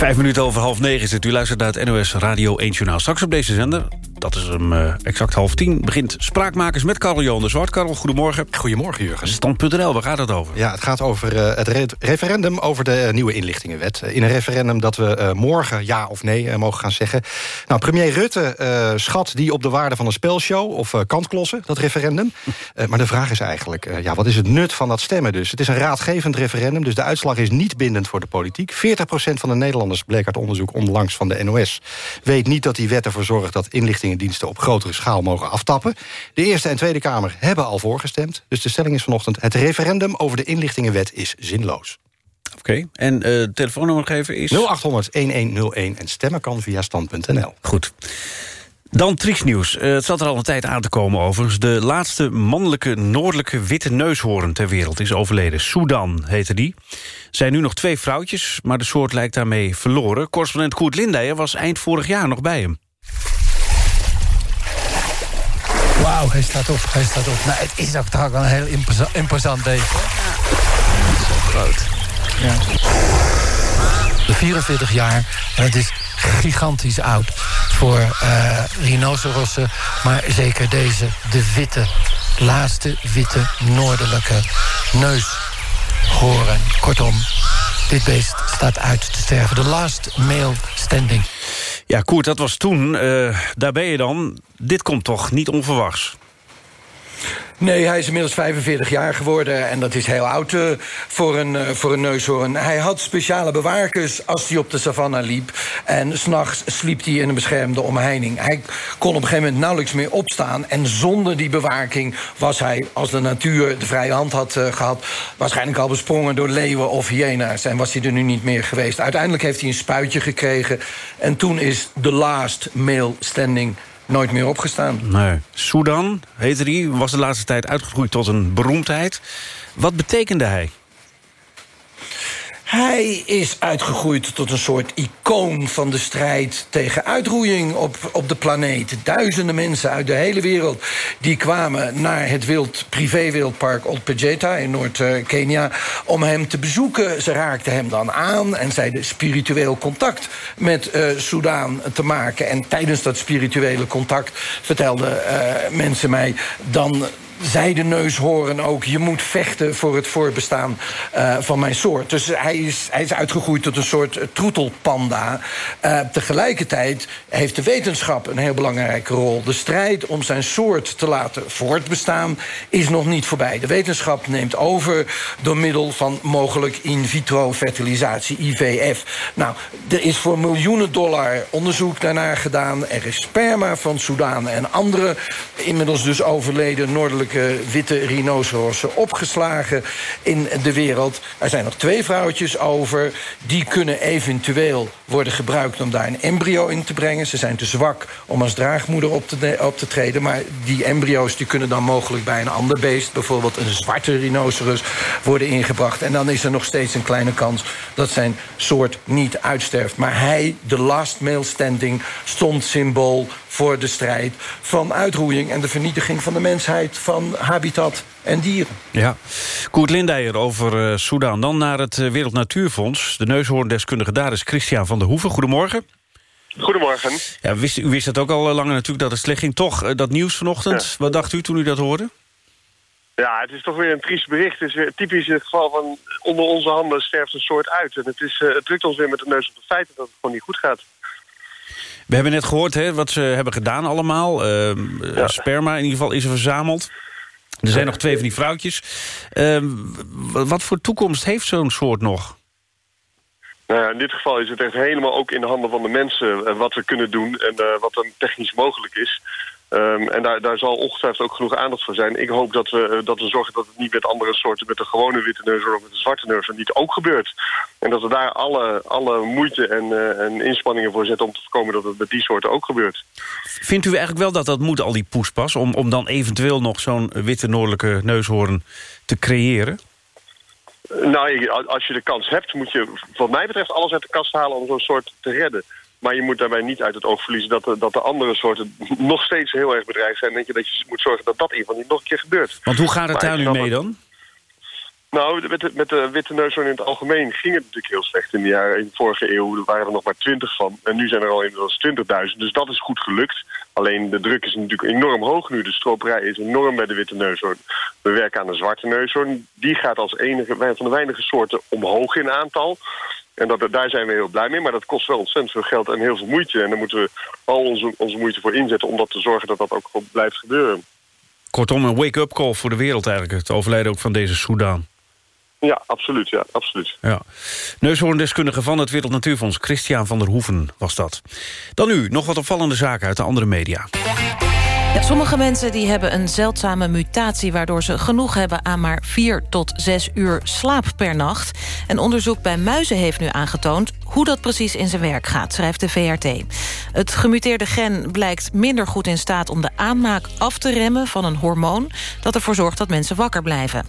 S3: Vijf minuten over half negen is het. U luistert naar het NOS Radio 1 Journaal. Straks op deze zender, dat is hem uh, exact half tien... begint Spraakmakers met Karel Johan de Zwart. Karel, goedemorgen.
S39: Goedemorgen, Jurgen.
S3: Stand.nl, waar gaat het over?
S39: Ja, het gaat over uh, het re referendum over de uh, nieuwe inlichtingenwet. in een referendum dat we morgen ja of nee mogen gaan zeggen. Nou, premier Rutte schat die op de waarde van een spelshow... of kantklossen, dat referendum. maar de vraag is eigenlijk, ja, wat is het nut van dat stemmen dus? Het is een raadgevend referendum, dus de uitslag is niet bindend voor de politiek. 40% van de Nederlanders bleek uit onderzoek onlangs van de NOS... weet niet dat die wet ervoor zorgt dat inlichtingendiensten... op grotere schaal mogen aftappen. De Eerste en Tweede Kamer hebben al voorgestemd. Dus de stelling is vanochtend... het referendum over de inlichtingenwet is zinloos.
S3: Oké, en uh, telefoonnummer geven is?
S39: 0800-1101 en stemmen kan via stand.nl.
S3: Goed. Dan triesnieuws. Uh, het zat er al een tijd aan te komen overigens. De laatste mannelijke noordelijke witte neushoorn ter wereld is overleden. Sudan heette die. zijn nu nog twee vrouwtjes, maar de soort lijkt daarmee verloren. Correspondent Koert Lindijer was eind vorig jaar nog bij hem.
S40: Wauw, hij staat op, hij staat op. Nou, het is ook toch wel een heel imposant, imposant beest. Zo groot. Ja. De 44 jaar, en het is gigantisch oud voor uh, rhinocerossen. Maar zeker deze, de witte, laatste witte noordelijke neushoorn. Kortom, dit beest staat uit te sterven. De last male standing.
S3: Ja, Koert, dat was toen. Uh, daar ben je dan. Dit komt toch niet onverwachts?
S40: Nee, hij is inmiddels 45 jaar geworden en dat is heel oud uh, voor, een, uh, voor een neushoorn. Hij had speciale bewakers als hij op de savanne liep. En s'nachts sliep hij in een beschermde omheining. Hij kon op een gegeven moment nauwelijks meer opstaan. En zonder die bewaking was hij, als de natuur de vrije hand had uh, gehad... waarschijnlijk al besprongen door leeuwen of hyena's. En was hij er nu niet meer geweest. Uiteindelijk heeft hij een spuitje gekregen. En toen is the last male standing nooit meer opgestaan.
S3: Nee. Sudan, heette die, was de laatste tijd uitgegroeid tot een beroemdheid. Wat betekende hij?
S40: Hij is uitgegroeid tot een soort icoon van de strijd tegen uitroeiing op, op de planeet. Duizenden mensen uit de hele wereld die kwamen naar het wild, privé-wildpark Olpejeta in Noord-Kenia om hem te bezoeken. Ze raakten hem dan aan en zeiden spiritueel contact met uh, Soudaan te maken. En tijdens dat spirituele contact vertelden uh, mensen mij dan zij de neus horen ook... je moet vechten voor het voorbestaan uh, van mijn soort. Dus hij is, hij is uitgegroeid tot een soort troetelpanda. Uh, tegelijkertijd heeft de wetenschap een heel belangrijke rol. De strijd om zijn soort te laten voortbestaan is nog niet voorbij. De wetenschap neemt over door middel van mogelijk in vitro fertilisatie, IVF. Nou, er is voor miljoenen dollar onderzoek daarnaar gedaan. Er is sperma van Soudaan en andere, inmiddels dus overleden noordelijke witte rhinocerossen opgeslagen in de wereld. Er zijn nog twee vrouwtjes over. Die kunnen eventueel worden gebruikt om daar een embryo in te brengen. Ze zijn te zwak om als draagmoeder op te, op te treden. Maar die embryo's die kunnen dan mogelijk bij een ander beest... bijvoorbeeld een zwarte rhinoceros, worden ingebracht. En dan is er nog steeds een kleine kans dat zijn soort niet uitsterft. Maar hij, de last male standing, stond symbool voor de strijd van uitroeiing... en de vernietiging van de mensheid, van habitat en dieren.
S3: Ja. Koert Lindijer over uh, Soedan. Dan naar het uh, Wereld Natuurfonds. De neushoorndeskundige daar is Christian van der Hoeven. Goedemorgen.
S41: Goedemorgen.
S3: Ja, wist, u wist het ook al langer natuurlijk dat het slecht ging. Toch, uh, dat nieuws vanochtend. Ja. Wat dacht u toen u dat hoorde?
S41: Ja, het is toch weer een triest bericht. Het is weer typisch het geval van onder onze handen sterft een soort uit. En het, is, het drukt ons weer met de neus op de feiten dat het gewoon niet goed gaat.
S3: We hebben net gehoord hè, wat ze hebben gedaan allemaal. Uh, Sperma in ieder geval is er verzameld. Er zijn nog twee van die vrouwtjes. Uh, wat voor toekomst heeft zo'n soort nog?
S41: Nou ja, in dit geval is het echt helemaal ook in de handen van de mensen... Uh, wat we kunnen doen en uh, wat dan technisch mogelijk is. Um, en daar, daar zal ongetwijfeld ook genoeg aandacht voor zijn. Ik hoop dat we, uh, dat we zorgen dat het niet met andere soorten... met de gewone witte neushoorn of met de zwarte neushoorn niet ook gebeurt. En dat we daar alle, alle moeite en, uh, en inspanningen voor zetten... om te voorkomen dat het met die soorten ook gebeurt.
S3: Vindt u eigenlijk wel dat dat moet, al die poespas... om, om dan eventueel nog zo'n witte noordelijke neushoorn te creëren?
S41: Nou, als je de kans hebt, moet je wat mij betreft alles uit de kast halen om zo'n soort te redden. Maar je moet daarbij niet uit het oog verliezen dat de, dat de andere soorten nog steeds heel erg bedreigd zijn. En dat je moet zorgen dat dat in ieder geval niet nog een keer gebeurt.
S3: Want hoe gaat het daar nu mee dan?
S41: Nou, met de, met de witte neushoorn in het algemeen ging het natuurlijk heel slecht. In de, jaren, in de vorige eeuw waren er nog maar twintig van. En nu zijn er al inmiddels 20.000. Dus dat is goed gelukt. Alleen de druk is natuurlijk enorm hoog nu. De stroperij is enorm bij de witte neushoorn. We werken aan de zwarte neushoorn. Die gaat als enige van de weinige soorten omhoog in aantal. En dat, daar zijn we heel blij mee. Maar dat kost wel ontzettend veel geld en heel veel moeite. En daar moeten we al onze, onze moeite voor inzetten... om dat te zorgen dat dat ook blijft gebeuren.
S3: Kortom, een wake-up call voor de wereld eigenlijk. Het overlijden ook van deze Soudaan.
S41: Ja, absoluut. Ja, absoluut.
S3: Ja. Neushoorndeskundige van het Wereld Natuurfonds, Christian van der Hoeven, was dat. Dan nu, nog wat opvallende zaken uit de andere media.
S4: Ja, sommige mensen die hebben een zeldzame mutatie... waardoor ze genoeg hebben aan maar 4 tot 6 uur slaap per nacht. En onderzoek bij muizen heeft nu aangetoond... hoe dat precies in zijn werk gaat, schrijft de VRT. Het gemuteerde gen blijkt minder goed in staat... om de aanmaak af te remmen van een hormoon... dat ervoor zorgt dat mensen wakker blijven.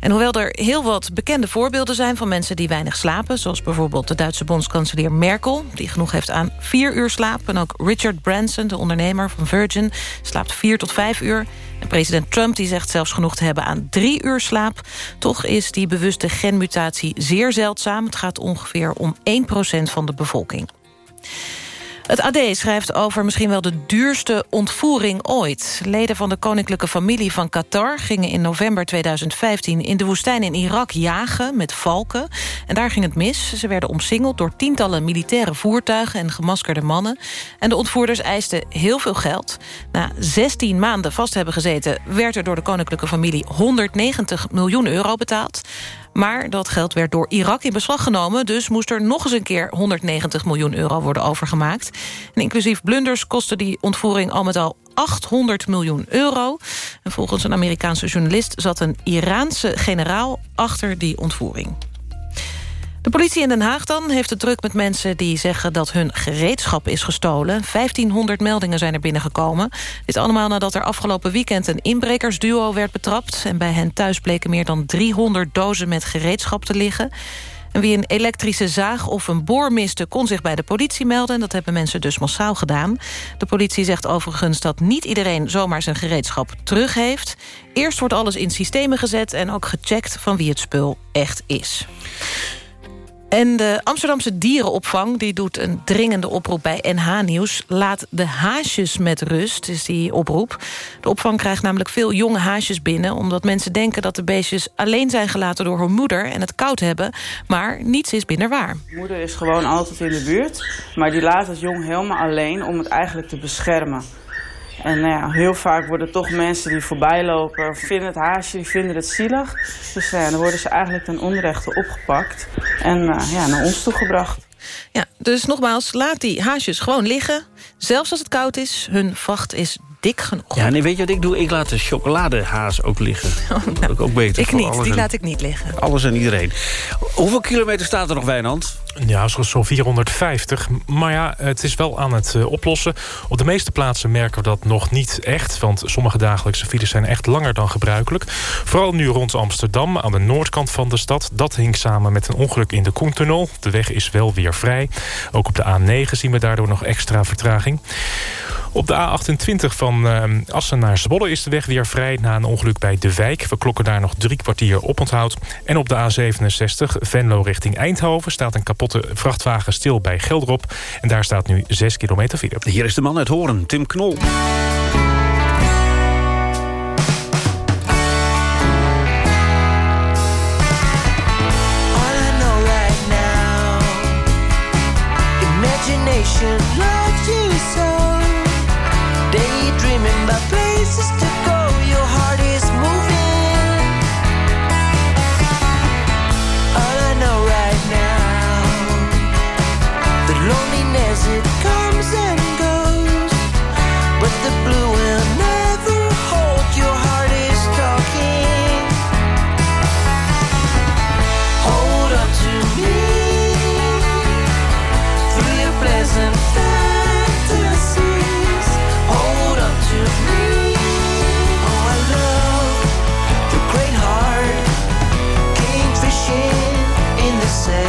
S4: En hoewel er heel wat bekende voorbeelden zijn... van mensen die weinig slapen... zoals bijvoorbeeld de Duitse bondskanselier Merkel... die genoeg heeft aan 4 uur slaap... en ook Richard Branson, de ondernemer van Virgin... slaapt 4 tot 5 uur. En president Trump die zegt zelfs genoeg te hebben aan 3 uur slaap. Toch is die bewuste genmutatie zeer zeldzaam. Het gaat ongeveer om 1 van de bevolking. Het AD schrijft over misschien wel de duurste ontvoering ooit. Leden van de koninklijke familie van Qatar gingen in november 2015... in de woestijn in Irak jagen met valken. En daar ging het mis. Ze werden omsingeld door tientallen militaire voertuigen... en gemaskerde mannen. En de ontvoerders eisten heel veel geld. Na 16 maanden vast hebben gezeten... werd er door de koninklijke familie 190 miljoen euro betaald. Maar dat geld werd door Irak in beslag genomen... dus moest er nog eens een keer 190 miljoen euro worden overgemaakt. En inclusief blunders kostte die ontvoering al met al 800 miljoen euro. En volgens een Amerikaanse journalist zat een Iraanse generaal achter die ontvoering. De politie in Den Haag dan heeft het druk met mensen die zeggen dat hun gereedschap is gestolen. 1500 meldingen zijn er binnengekomen. Dit allemaal nadat er afgelopen weekend een inbrekersduo werd betrapt. En bij hen thuis bleken meer dan 300 dozen met gereedschap te liggen. En wie een elektrische zaag of een boor miste... kon zich bij de politie melden. Dat hebben mensen dus massaal gedaan. De politie zegt overigens dat niet iedereen zomaar zijn gereedschap terug heeft. Eerst wordt alles in systemen gezet en ook gecheckt van wie het spul echt is. En de Amsterdamse dierenopvang die doet een dringende oproep bij NH Nieuws. Laat de haasjes met rust, is die oproep. De opvang krijgt namelijk veel jonge haasjes binnen... omdat mensen denken dat de beestjes alleen zijn gelaten door hun moeder... en het koud hebben, maar niets is binnen waar.
S42: Moeder is gewoon altijd in de buurt... maar die laat het jong helemaal alleen om het eigenlijk te beschermen. En nou ja, heel vaak worden toch mensen die voorbij lopen, vinden het haasje, die vinden het zielig. Dus ja, dan worden ze eigenlijk ten onrechte opgepakt en uh, ja, naar ons toegebracht.
S4: Ja, dus nogmaals, laat die haasjes gewoon liggen. Zelfs als het koud is, hun vacht is dik genoeg.
S3: Ja, nee, weet je wat ik doe? Ik laat de chocoladehaas ook liggen. Oh, nou, dat ik ook beter
S4: ik niet, die laat ik niet liggen.
S3: Alles en iedereen. Hoeveel kilometer staat er nog, Wijnand?
S5: Ja, zo'n 450. Maar ja, het is wel aan het uh, oplossen. Op de meeste plaatsen merken we dat nog niet echt. Want sommige dagelijkse files zijn echt langer dan gebruikelijk. Vooral nu rond Amsterdam, aan de noordkant van de stad. Dat hing samen met een ongeluk in de Koentunnel. De weg is wel weer vrij. Ook op de A9 zien we daardoor nog extra vertraging. Op de A28 van uh, Assen naar Zwolle is de weg weer vrij... na een ongeluk bij De Wijk. We klokken daar nog drie kwartier op onthoud. En op de A67 Venlo richting Eindhoven... staat een kapotte vrachtwagen stil bij Gelderop. En daar staat nu 6 kilometer file.
S3: Hier is de man uit Horen, Tim Knol.
S27: Say.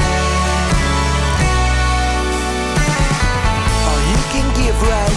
S27: All you can give right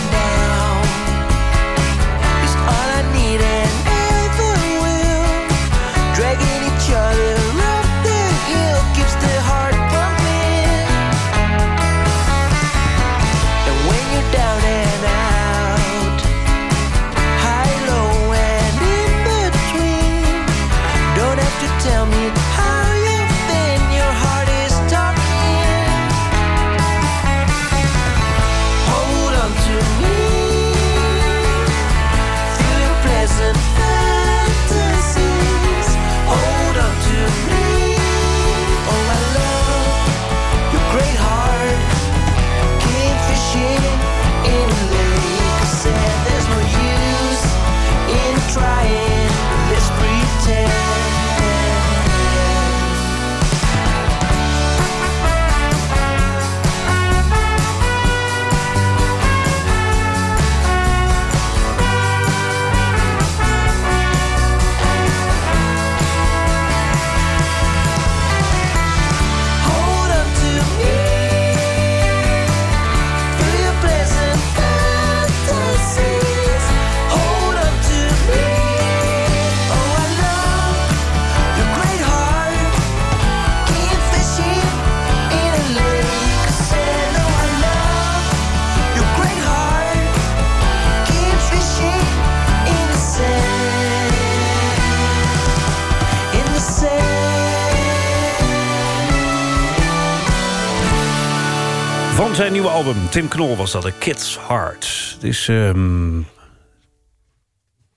S3: nieuwe album, Tim Knol was dat, A Kid's Heart. Het is, ehm,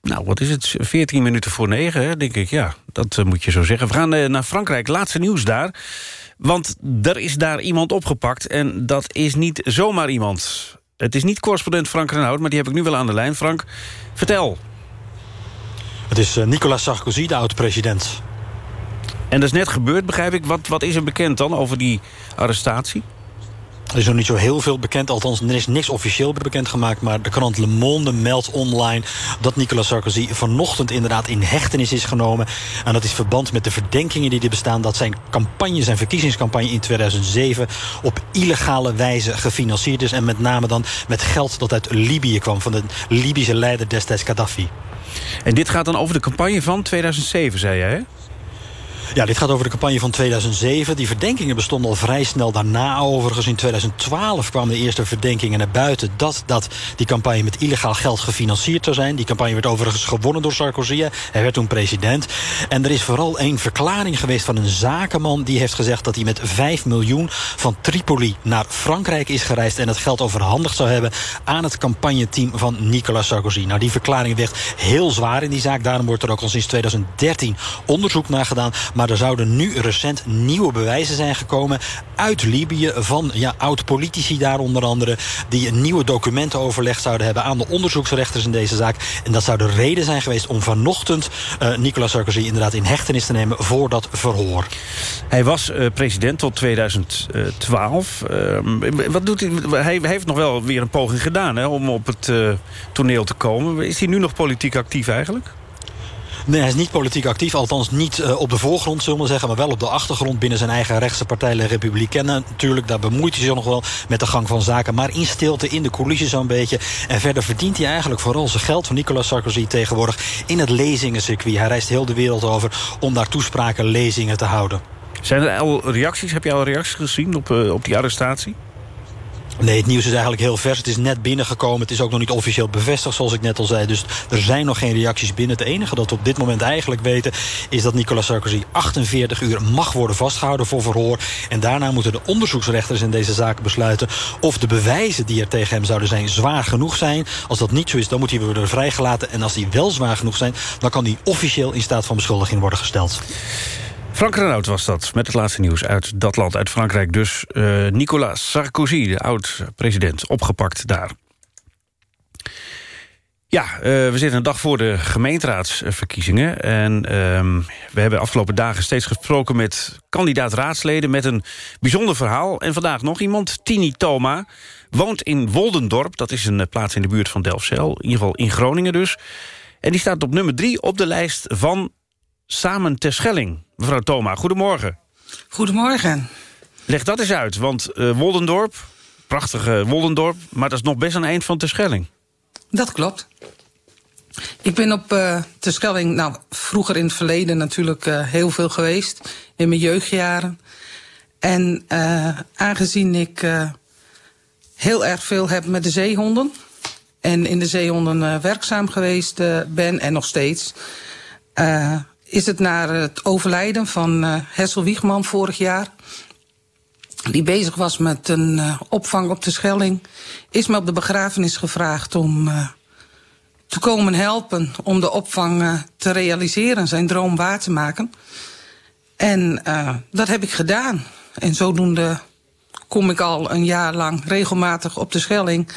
S3: nou wat is het, 14 minuten voor negen, hè, denk ik. Ja, dat eh, moet je zo zeggen. We gaan eh, naar Frankrijk, laatste nieuws daar. Want er is daar iemand opgepakt en dat is niet zomaar iemand. Het is niet correspondent Frank Renaud, maar die heb ik nu wel aan de lijn. Frank, vertel.
S43: Het is eh, Nicolas Sarkozy, de oud-president.
S3: En dat is net gebeurd, begrijp ik. Wat, wat is er bekend dan over die arrestatie?
S43: Er is nog niet zo heel veel bekend, althans er is niks officieel bekendgemaakt... maar de krant Le Monde meldt online dat Nicolas Sarkozy vanochtend inderdaad in hechtenis is genomen. En dat is verband met de verdenkingen die er bestaan... dat zijn campagne, zijn verkiezingscampagne in 2007 op illegale wijze gefinancierd is. En met name dan met geld dat uit Libië kwam, van de Libische leider destijds Gaddafi.
S3: En dit gaat dan over de campagne van 2007, zei jij, hè?
S43: Ja, dit gaat over de campagne van 2007. Die verdenkingen bestonden al vrij snel daarna overigens. In 2012 kwamen de eerste verdenkingen naar buiten... dat, dat die campagne met illegaal geld gefinancierd zou zijn. Die campagne werd overigens gewonnen door Sarkozy. Hij werd toen president. En er is vooral één verklaring geweest van een zakenman... die heeft gezegd dat hij met 5 miljoen van Tripoli naar Frankrijk is gereisd... en het geld overhandigd zou hebben aan het campagneteam van Nicolas Sarkozy. Nou, die verklaring weegt heel zwaar in die zaak. Daarom wordt er ook al sinds 2013 onderzoek naar gedaan... Maar er zouden nu recent nieuwe bewijzen zijn gekomen uit Libië... van ja, oud-politici daar onder andere... die nieuwe documenten overlegd zouden hebben aan de onderzoeksrechters in deze zaak. En dat zou de reden zijn geweest om vanochtend uh, Nicolas Sarkozy inderdaad in hechtenis te nemen voor dat verhoor.
S3: Hij was uh, president tot 2012. Uh, wat doet hij? hij? Heeft nog wel weer een poging gedaan hè, om op het uh, toneel te komen. Is hij nu nog politiek actief eigenlijk?
S43: Nee, hij is niet politiek actief. Althans niet uh, op de voorgrond, zullen we zeggen. Maar wel op de achtergrond binnen zijn eigen rechtse partij de Republikeinen. Natuurlijk, daar bemoeit hij zich nog wel met de gang van zaken. Maar in stilte, in de coulissen zo'n beetje. En verder verdient hij eigenlijk vooral zijn geld van Nicolas Sarkozy tegenwoordig... in het lezingencircuit. Hij reist heel de wereld over om daar toespraken, lezingen te houden.
S3: Zijn er al reacties? Heb je al reacties gezien op, uh, op die arrestatie?
S43: Nee, het nieuws is eigenlijk heel vers. Het is net binnengekomen. Het is ook nog niet officieel bevestigd, zoals ik net al zei. Dus er zijn nog geen reacties binnen. Het enige dat we op dit moment eigenlijk weten... is dat Nicolas Sarkozy 48 uur mag worden vastgehouden voor verhoor. En daarna moeten de onderzoeksrechters in deze zaak besluiten... of de bewijzen die er tegen hem zouden zijn zwaar genoeg zijn. Als dat niet zo is, dan moet hij worden vrijgelaten. En als die wel zwaar genoeg zijn... dan kan hij officieel in staat van beschuldiging worden gesteld.
S3: Frank Renaud was dat, met het laatste nieuws uit dat land, uit Frankrijk. Dus uh, Nicolas Sarkozy, de oud-president, opgepakt daar. Ja, uh, we zitten een dag voor de gemeenteraadsverkiezingen. En uh, we hebben afgelopen dagen steeds gesproken met kandidaat-raadsleden... met een bijzonder verhaal. En vandaag nog iemand, Tini Thoma, woont in Woldendorp. Dat is een plaats in de buurt van Delfzijl, in ieder geval in Groningen dus. En die staat op nummer drie op de lijst van Samen ter Schelling. Mevrouw Thoma, goedemorgen.
S44: Goedemorgen.
S3: Leg dat eens uit, want eh, Woldendorp, prachtige Woldendorp... maar dat is nog best een eind van Terschelling.
S44: Dat klopt. Ik ben op uh, Terschelling, nou, vroeger in het verleden natuurlijk uh, heel veel geweest. In mijn jeugdjaren. En uh, aangezien ik heel erg veel heb met de zeehonden... en in de zeehonden werkzaam geweest ben en nog steeds... is het na het overlijden van Hessel Wiegman vorig jaar... die bezig was met een opvang op de Schelling... is me op de begrafenis gevraagd om te komen helpen om de opvang te realiseren, zijn droom waar te maken. En dat heb ik gedaan. En zodoende kom ik al een jaar lang regelmatig op de Schelling.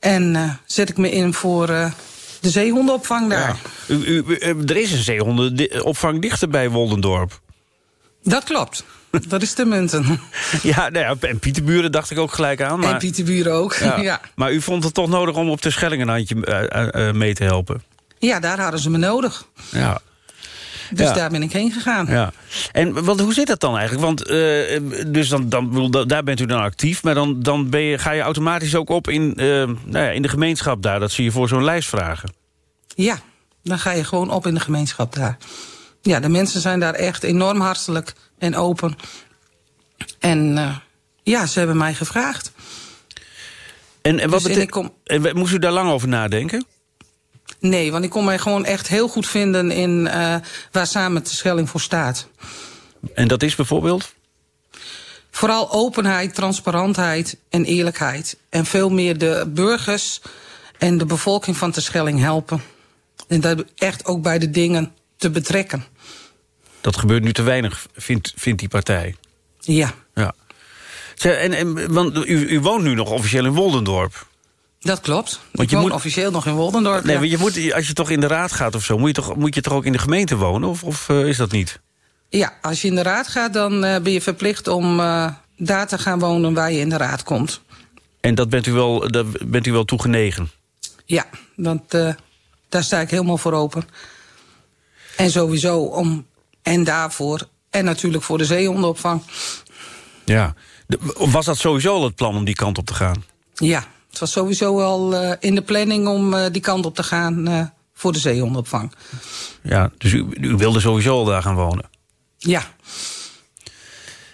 S44: En zet ik me in voor de zeehondenopvang daar.
S3: Ja. U, u, er is een zeehondenopvang dichter bij Woldendorp.
S44: Dat klopt. Dat is de munten.
S3: Ja, nou ja, en Pieterburen dacht ik ook gelijk aan. Maar,
S44: en Pieterburen ook, ja. ja.
S3: Maar u vond het toch nodig om op de Schelling een handje uh, uh, mee te helpen?
S44: Ja, daar hadden ze me nodig.
S3: Ja.
S44: Dus
S3: ja.
S44: daar ben ik heen gegaan.
S3: Ja. En want, hoe zit dat dan eigenlijk? Want uh, dus dan, dan, daar bent u dan actief, maar dan, dan ben je, ga je automatisch ook op in, nou ja, in de gemeenschap daar. Dat zie je voor zo'n lijst vragen.
S44: Ja, dan ga je gewoon op in de gemeenschap daar. Ja, de mensen zijn daar echt enorm hartelijk en open. En uh, ja, ze hebben mij gevraagd.
S3: En, en wat dus. Kom... En moest u daar lang over nadenken?
S44: Nee, want ik kon mij gewoon echt heel goed vinden in uh, waar samen de Schelling voor staat.
S3: En dat is bijvoorbeeld?
S44: Vooral openheid, transparantheid en eerlijkheid. En veel meer de burgers en de bevolking van de Schelling helpen. En dat echt ook bij de dingen te betrekken.
S3: Dat gebeurt nu te weinig, vindt, vindt die partij.
S44: Ja.
S3: ja. En, en, want u, u woont nu nog officieel in Woldendorp.
S44: Dat klopt. Want ik je woon moet... officieel nog in Woldendorp.
S3: Nee,
S44: ja.
S3: want je moet, als je toch in de raad gaat of zo... moet je toch, moet je toch ook in de gemeente wonen? Of, of uh, is dat niet?
S44: Ja, als je in de raad gaat, dan uh, ben je verplicht om uh, daar te gaan wonen... waar je in de raad komt.
S3: En dat bent u wel, dat bent u wel toegenegen?
S44: Ja, want daar sta ik helemaal voor open. En sowieso om en daarvoor. En natuurlijk voor de zeehondenopvang.
S3: Ja. Was dat sowieso al het plan om die kant op te gaan?
S44: Ja, het was sowieso al uh, in de planning om uh, die kant op te gaan uh, voor de zeehondenopvang.
S3: Ja, dus u, u, wilde sowieso al daar gaan wonen?
S44: Ja.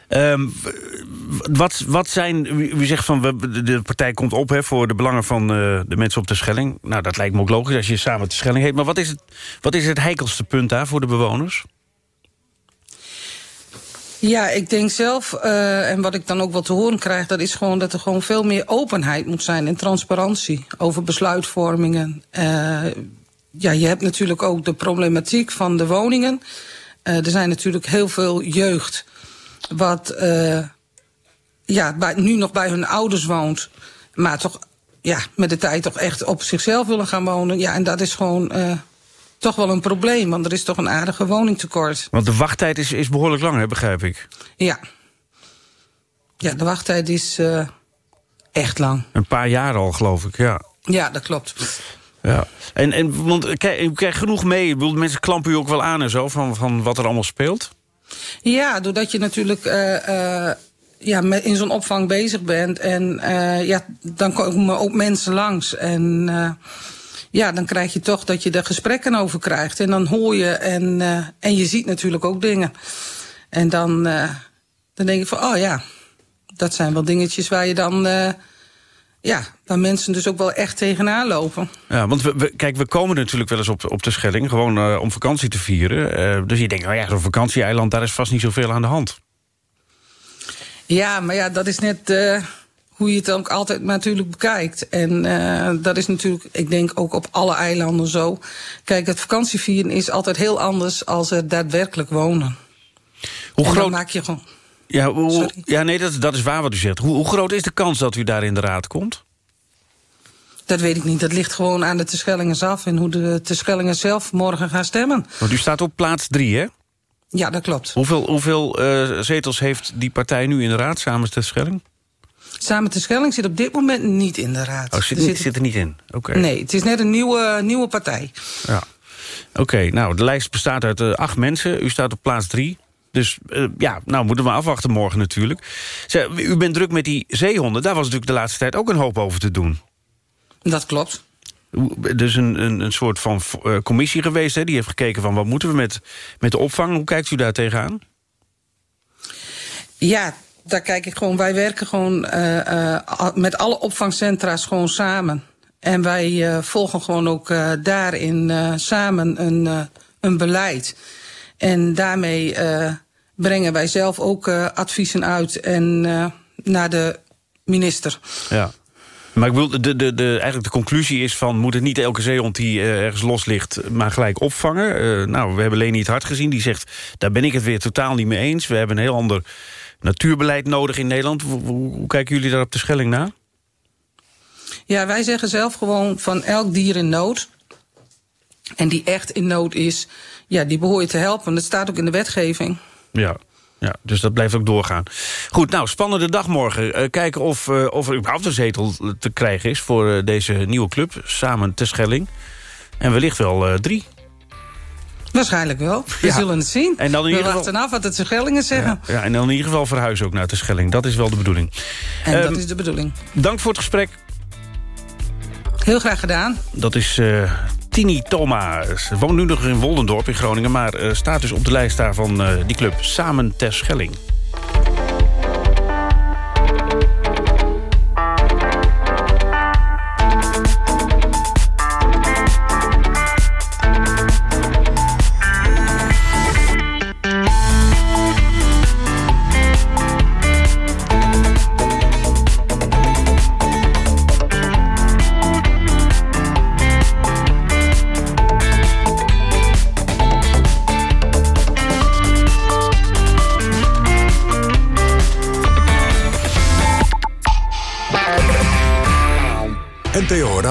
S3: Um, wat, wat zijn, u zegt van de partij komt op hè, voor de belangen van de mensen op de Schelling. Nou, dat lijkt me ook logisch als je samen de Schelling heet. Maar wat is het, wat is het heikelste punt daar voor de bewoners?
S44: Ja, ik denk zelf, uh, en wat ik dan ook wel te horen krijg... dat is gewoon dat er gewoon veel meer openheid moet zijn en transparantie... over besluitvormingen. Uh, ja, je hebt natuurlijk ook de problematiek van de woningen. Uh, er zijn natuurlijk heel veel jeugd... wat ja, nu nog bij hun ouders woont... maar toch ja, met de tijd toch echt op zichzelf willen gaan wonen. Ja, en dat is gewoon toch wel een probleem, want er is toch een aardige woningtekort.
S3: Want de wachttijd is, is behoorlijk lang, hè, begrijp ik.
S44: Ja. Ja, de wachttijd is uh, echt lang.
S3: Een paar jaar al, geloof ik, ja.
S44: Ja, dat klopt.
S3: Ja, en, en want kijk, u krijgt genoeg mee. Ik bedoel, mensen klampen u ook wel aan en zo, van, van wat er allemaal speelt?
S44: Ja, doordat je natuurlijk... Uh, uh, ja, met, in zo'n opvang bezig bent. En ja, dan komen ook mensen langs. En ja, dan krijg je toch dat je er gesprekken over krijgt. En dan hoor je en, uh, en je ziet natuurlijk ook dingen. En dan, uh, dan denk je van, oh ja, dat zijn wel dingetjes waar je dan... Uh, ja, waar mensen dus ook wel echt tegenaan lopen.
S3: Ja, want we, we, kijk, we komen natuurlijk wel eens op, op de Schelling... gewoon om vakantie te vieren. Dus je denkt, nou ja, zo'n vakantieeiland... daar is vast niet zoveel aan de hand.
S44: Ja, maar ja, dat is net... Hoe je het ook altijd natuurlijk bekijkt. En uh, dat is natuurlijk, ik denk ook op alle eilanden zo. Kijk, het vakantievieren is altijd heel anders als er daadwerkelijk wonen.
S3: Hoe
S44: en
S3: groot...
S44: maak je gewoon...
S3: Ja, hoe, ja nee, dat, dat is waar wat u zegt. Hoe, hoe groot is de kans dat u daar in de raad komt?
S44: Dat weet ik niet. Dat ligt gewoon aan de Terschellingers af... en hoe de Terschellingers zelf morgen gaan stemmen.
S3: Want u staat op plaats drie, hè?
S44: Ja, dat klopt.
S3: Hoeveel, hoeveel uh, zetels heeft die partij nu in de raad, samen Terschelling?
S44: Samen te Schelling zit op dit moment niet in de raad.
S3: Oh, zit, er, zit, zit er niet in? Oké. Okay.
S44: Nee, het is net een nieuwe, nieuwe partij.
S3: Ja. Oké, okay, nou, de lijst bestaat uit uh, acht mensen. U staat op plaats drie. Dus eh, ja, nou moeten we afwachten morgen natuurlijk. U bent druk met die zeehonden. Daar was natuurlijk de laatste tijd ook een hoop over te doen.
S44: Dat klopt.
S3: Dus een, een, een soort van eh, commissie geweest, hè? die heeft gekeken van wat moeten we met, met de opvang. Hoe kijkt u daar tegenaan?
S44: Ja, daar kijk ik gewoon. Wij werken gewoon eh, eh, met alle opvangcentra's gewoon samen. En wij eh, volgen gewoon ook daarin samen een, een beleid. En daarmee brengen wij zelf ook adviezen uit en naar de minister.
S3: Ja. Maar ik wil, de, de, de, eigenlijk de conclusie is van... moet het niet elke zeehond die ergens los ligt... maar gelijk opvangen? Nou, we hebben Leni het hard gezien. Die zegt, daar ben ik het weer totaal niet mee eens. We hebben een heel ander natuurbeleid nodig in Nederland. Hoe, kijken jullie daar op de Schelling naar?
S44: Ja, wij zeggen zelf gewoon van elk dier in nood. En die echt in nood is, ja, die behoor je te helpen. Dat staat ook in de wetgeving.
S3: Ja. Ja, dus dat blijft ook doorgaan. Goed, nou, spannende dag morgen. Eh, kijken of, eh, of er überhaupt een zetel te krijgen is... voor eh, deze nieuwe club, samen te Schelling. En wellicht wel drie.
S44: Waarschijnlijk wel. We
S3: Ja.
S44: zullen het zien.
S3: En dan in
S44: We
S3: ieder geval-
S44: wachten af wat de Schellingen zeggen.
S3: Ja, en dan in ieder geval verhuizen ook naar de Schelling. Dat is wel de bedoeling.
S44: En dat
S3: Ehm,
S44: is de bedoeling.
S3: Dank voor het gesprek.
S44: Heel graag gedaan.
S3: Dat is eh, Tini Thoma. Ze woont nu nog in Woldendorp in Groningen... maar eh, staat dus op de lijst daar van eh, die club Samen ter Schelling.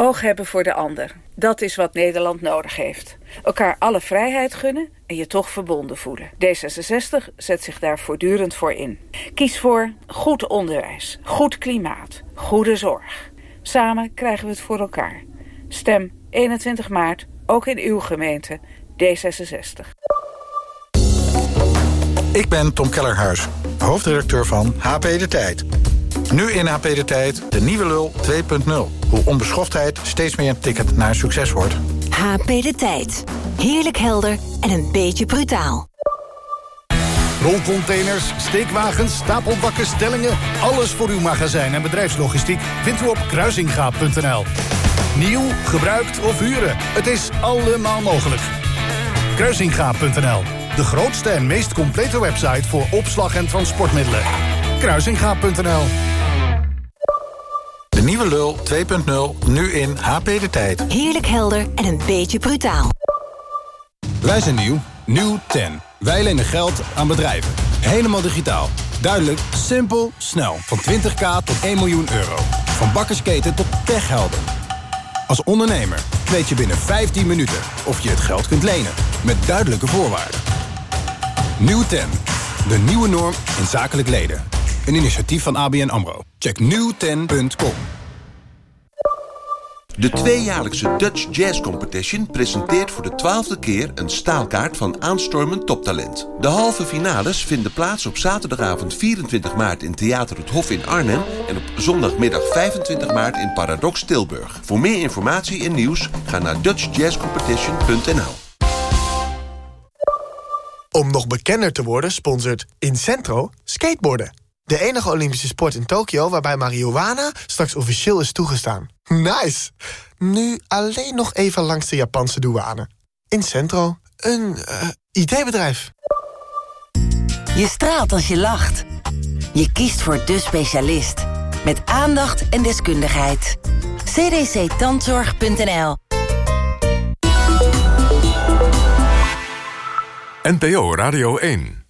S45: Oog hebben voor de ander. Dat is wat Nederland nodig heeft. Elkaar alle vrijheid gunnen en je toch verbonden voelen. D66 zet zich daar voortdurend voor in. Kies voor goed onderwijs, goed klimaat, goede zorg. Samen krijgen we het voor elkaar. Stem 21 maart, ook in uw gemeente, D66.
S46: Ik ben Tom Kellerhuis, hoofdredacteur van HP De Tijd. Nu in HP De Tijd de nieuwe lul 2.0. Hoe onbeschoftheid steeds meer een ticket naar succes wordt.
S13: HP De Tijd. Heerlijk helder en een beetje brutaal.
S47: Rolcontainers, steekwagens, stapelbakken, stellingen... alles voor uw magazijn en bedrijfslogistiek vindt u op kruisingaap.nl. Nieuw, gebruikt of huren, het is allemaal mogelijk. Kruisingaap.nl, de grootste en meest complete website... voor opslag en transportmiddelen. Kruisingaap.nl
S46: De nieuwe lul 2.0, nu in HP De Tijd.
S13: Heerlijk helder en een beetje brutaal.
S47: Wij zijn nieuw. Nieuw 10. Wij lenen geld aan bedrijven. Helemaal digitaal. Duidelijk, simpel, snel. Van 20k tot 1 miljoen euro. Van bakkersketen tot techhelden. Als ondernemer weet je binnen 15 minuten of je het geld kunt lenen. Met duidelijke voorwaarden. Nieuw 10. De nieuwe norm in zakelijk leden. Een initiatief van ABN AMRO. Check nieuw10.com.
S43: De tweejaarlijkse Dutch Jazz Competition presenteert voor de twaalfde keer een staalkaart van aanstormend toptalent. De halve finales vinden plaats op zaterdagavond 24 maart in Theater het Hof in Arnhem en op zondagmiddag 25 maart in Paradox Tilburg. Voor meer informatie en nieuws ga naar dutchjazzcompetition.nl.
S30: Om nog bekender te worden sponsort Incentro skateboarden. De enige Olympische sport in Tokio waarbij marihuana straks officieel is toegestaan. Nice! Nu alleen nog even langs de Japanse douane. Incentro, een eh, IT-bedrijf.
S13: Je straalt als je lacht. Je kiest voor de specialist. Met aandacht en deskundigheid. cdctandzorg.nl
S1: NPO Radio 1.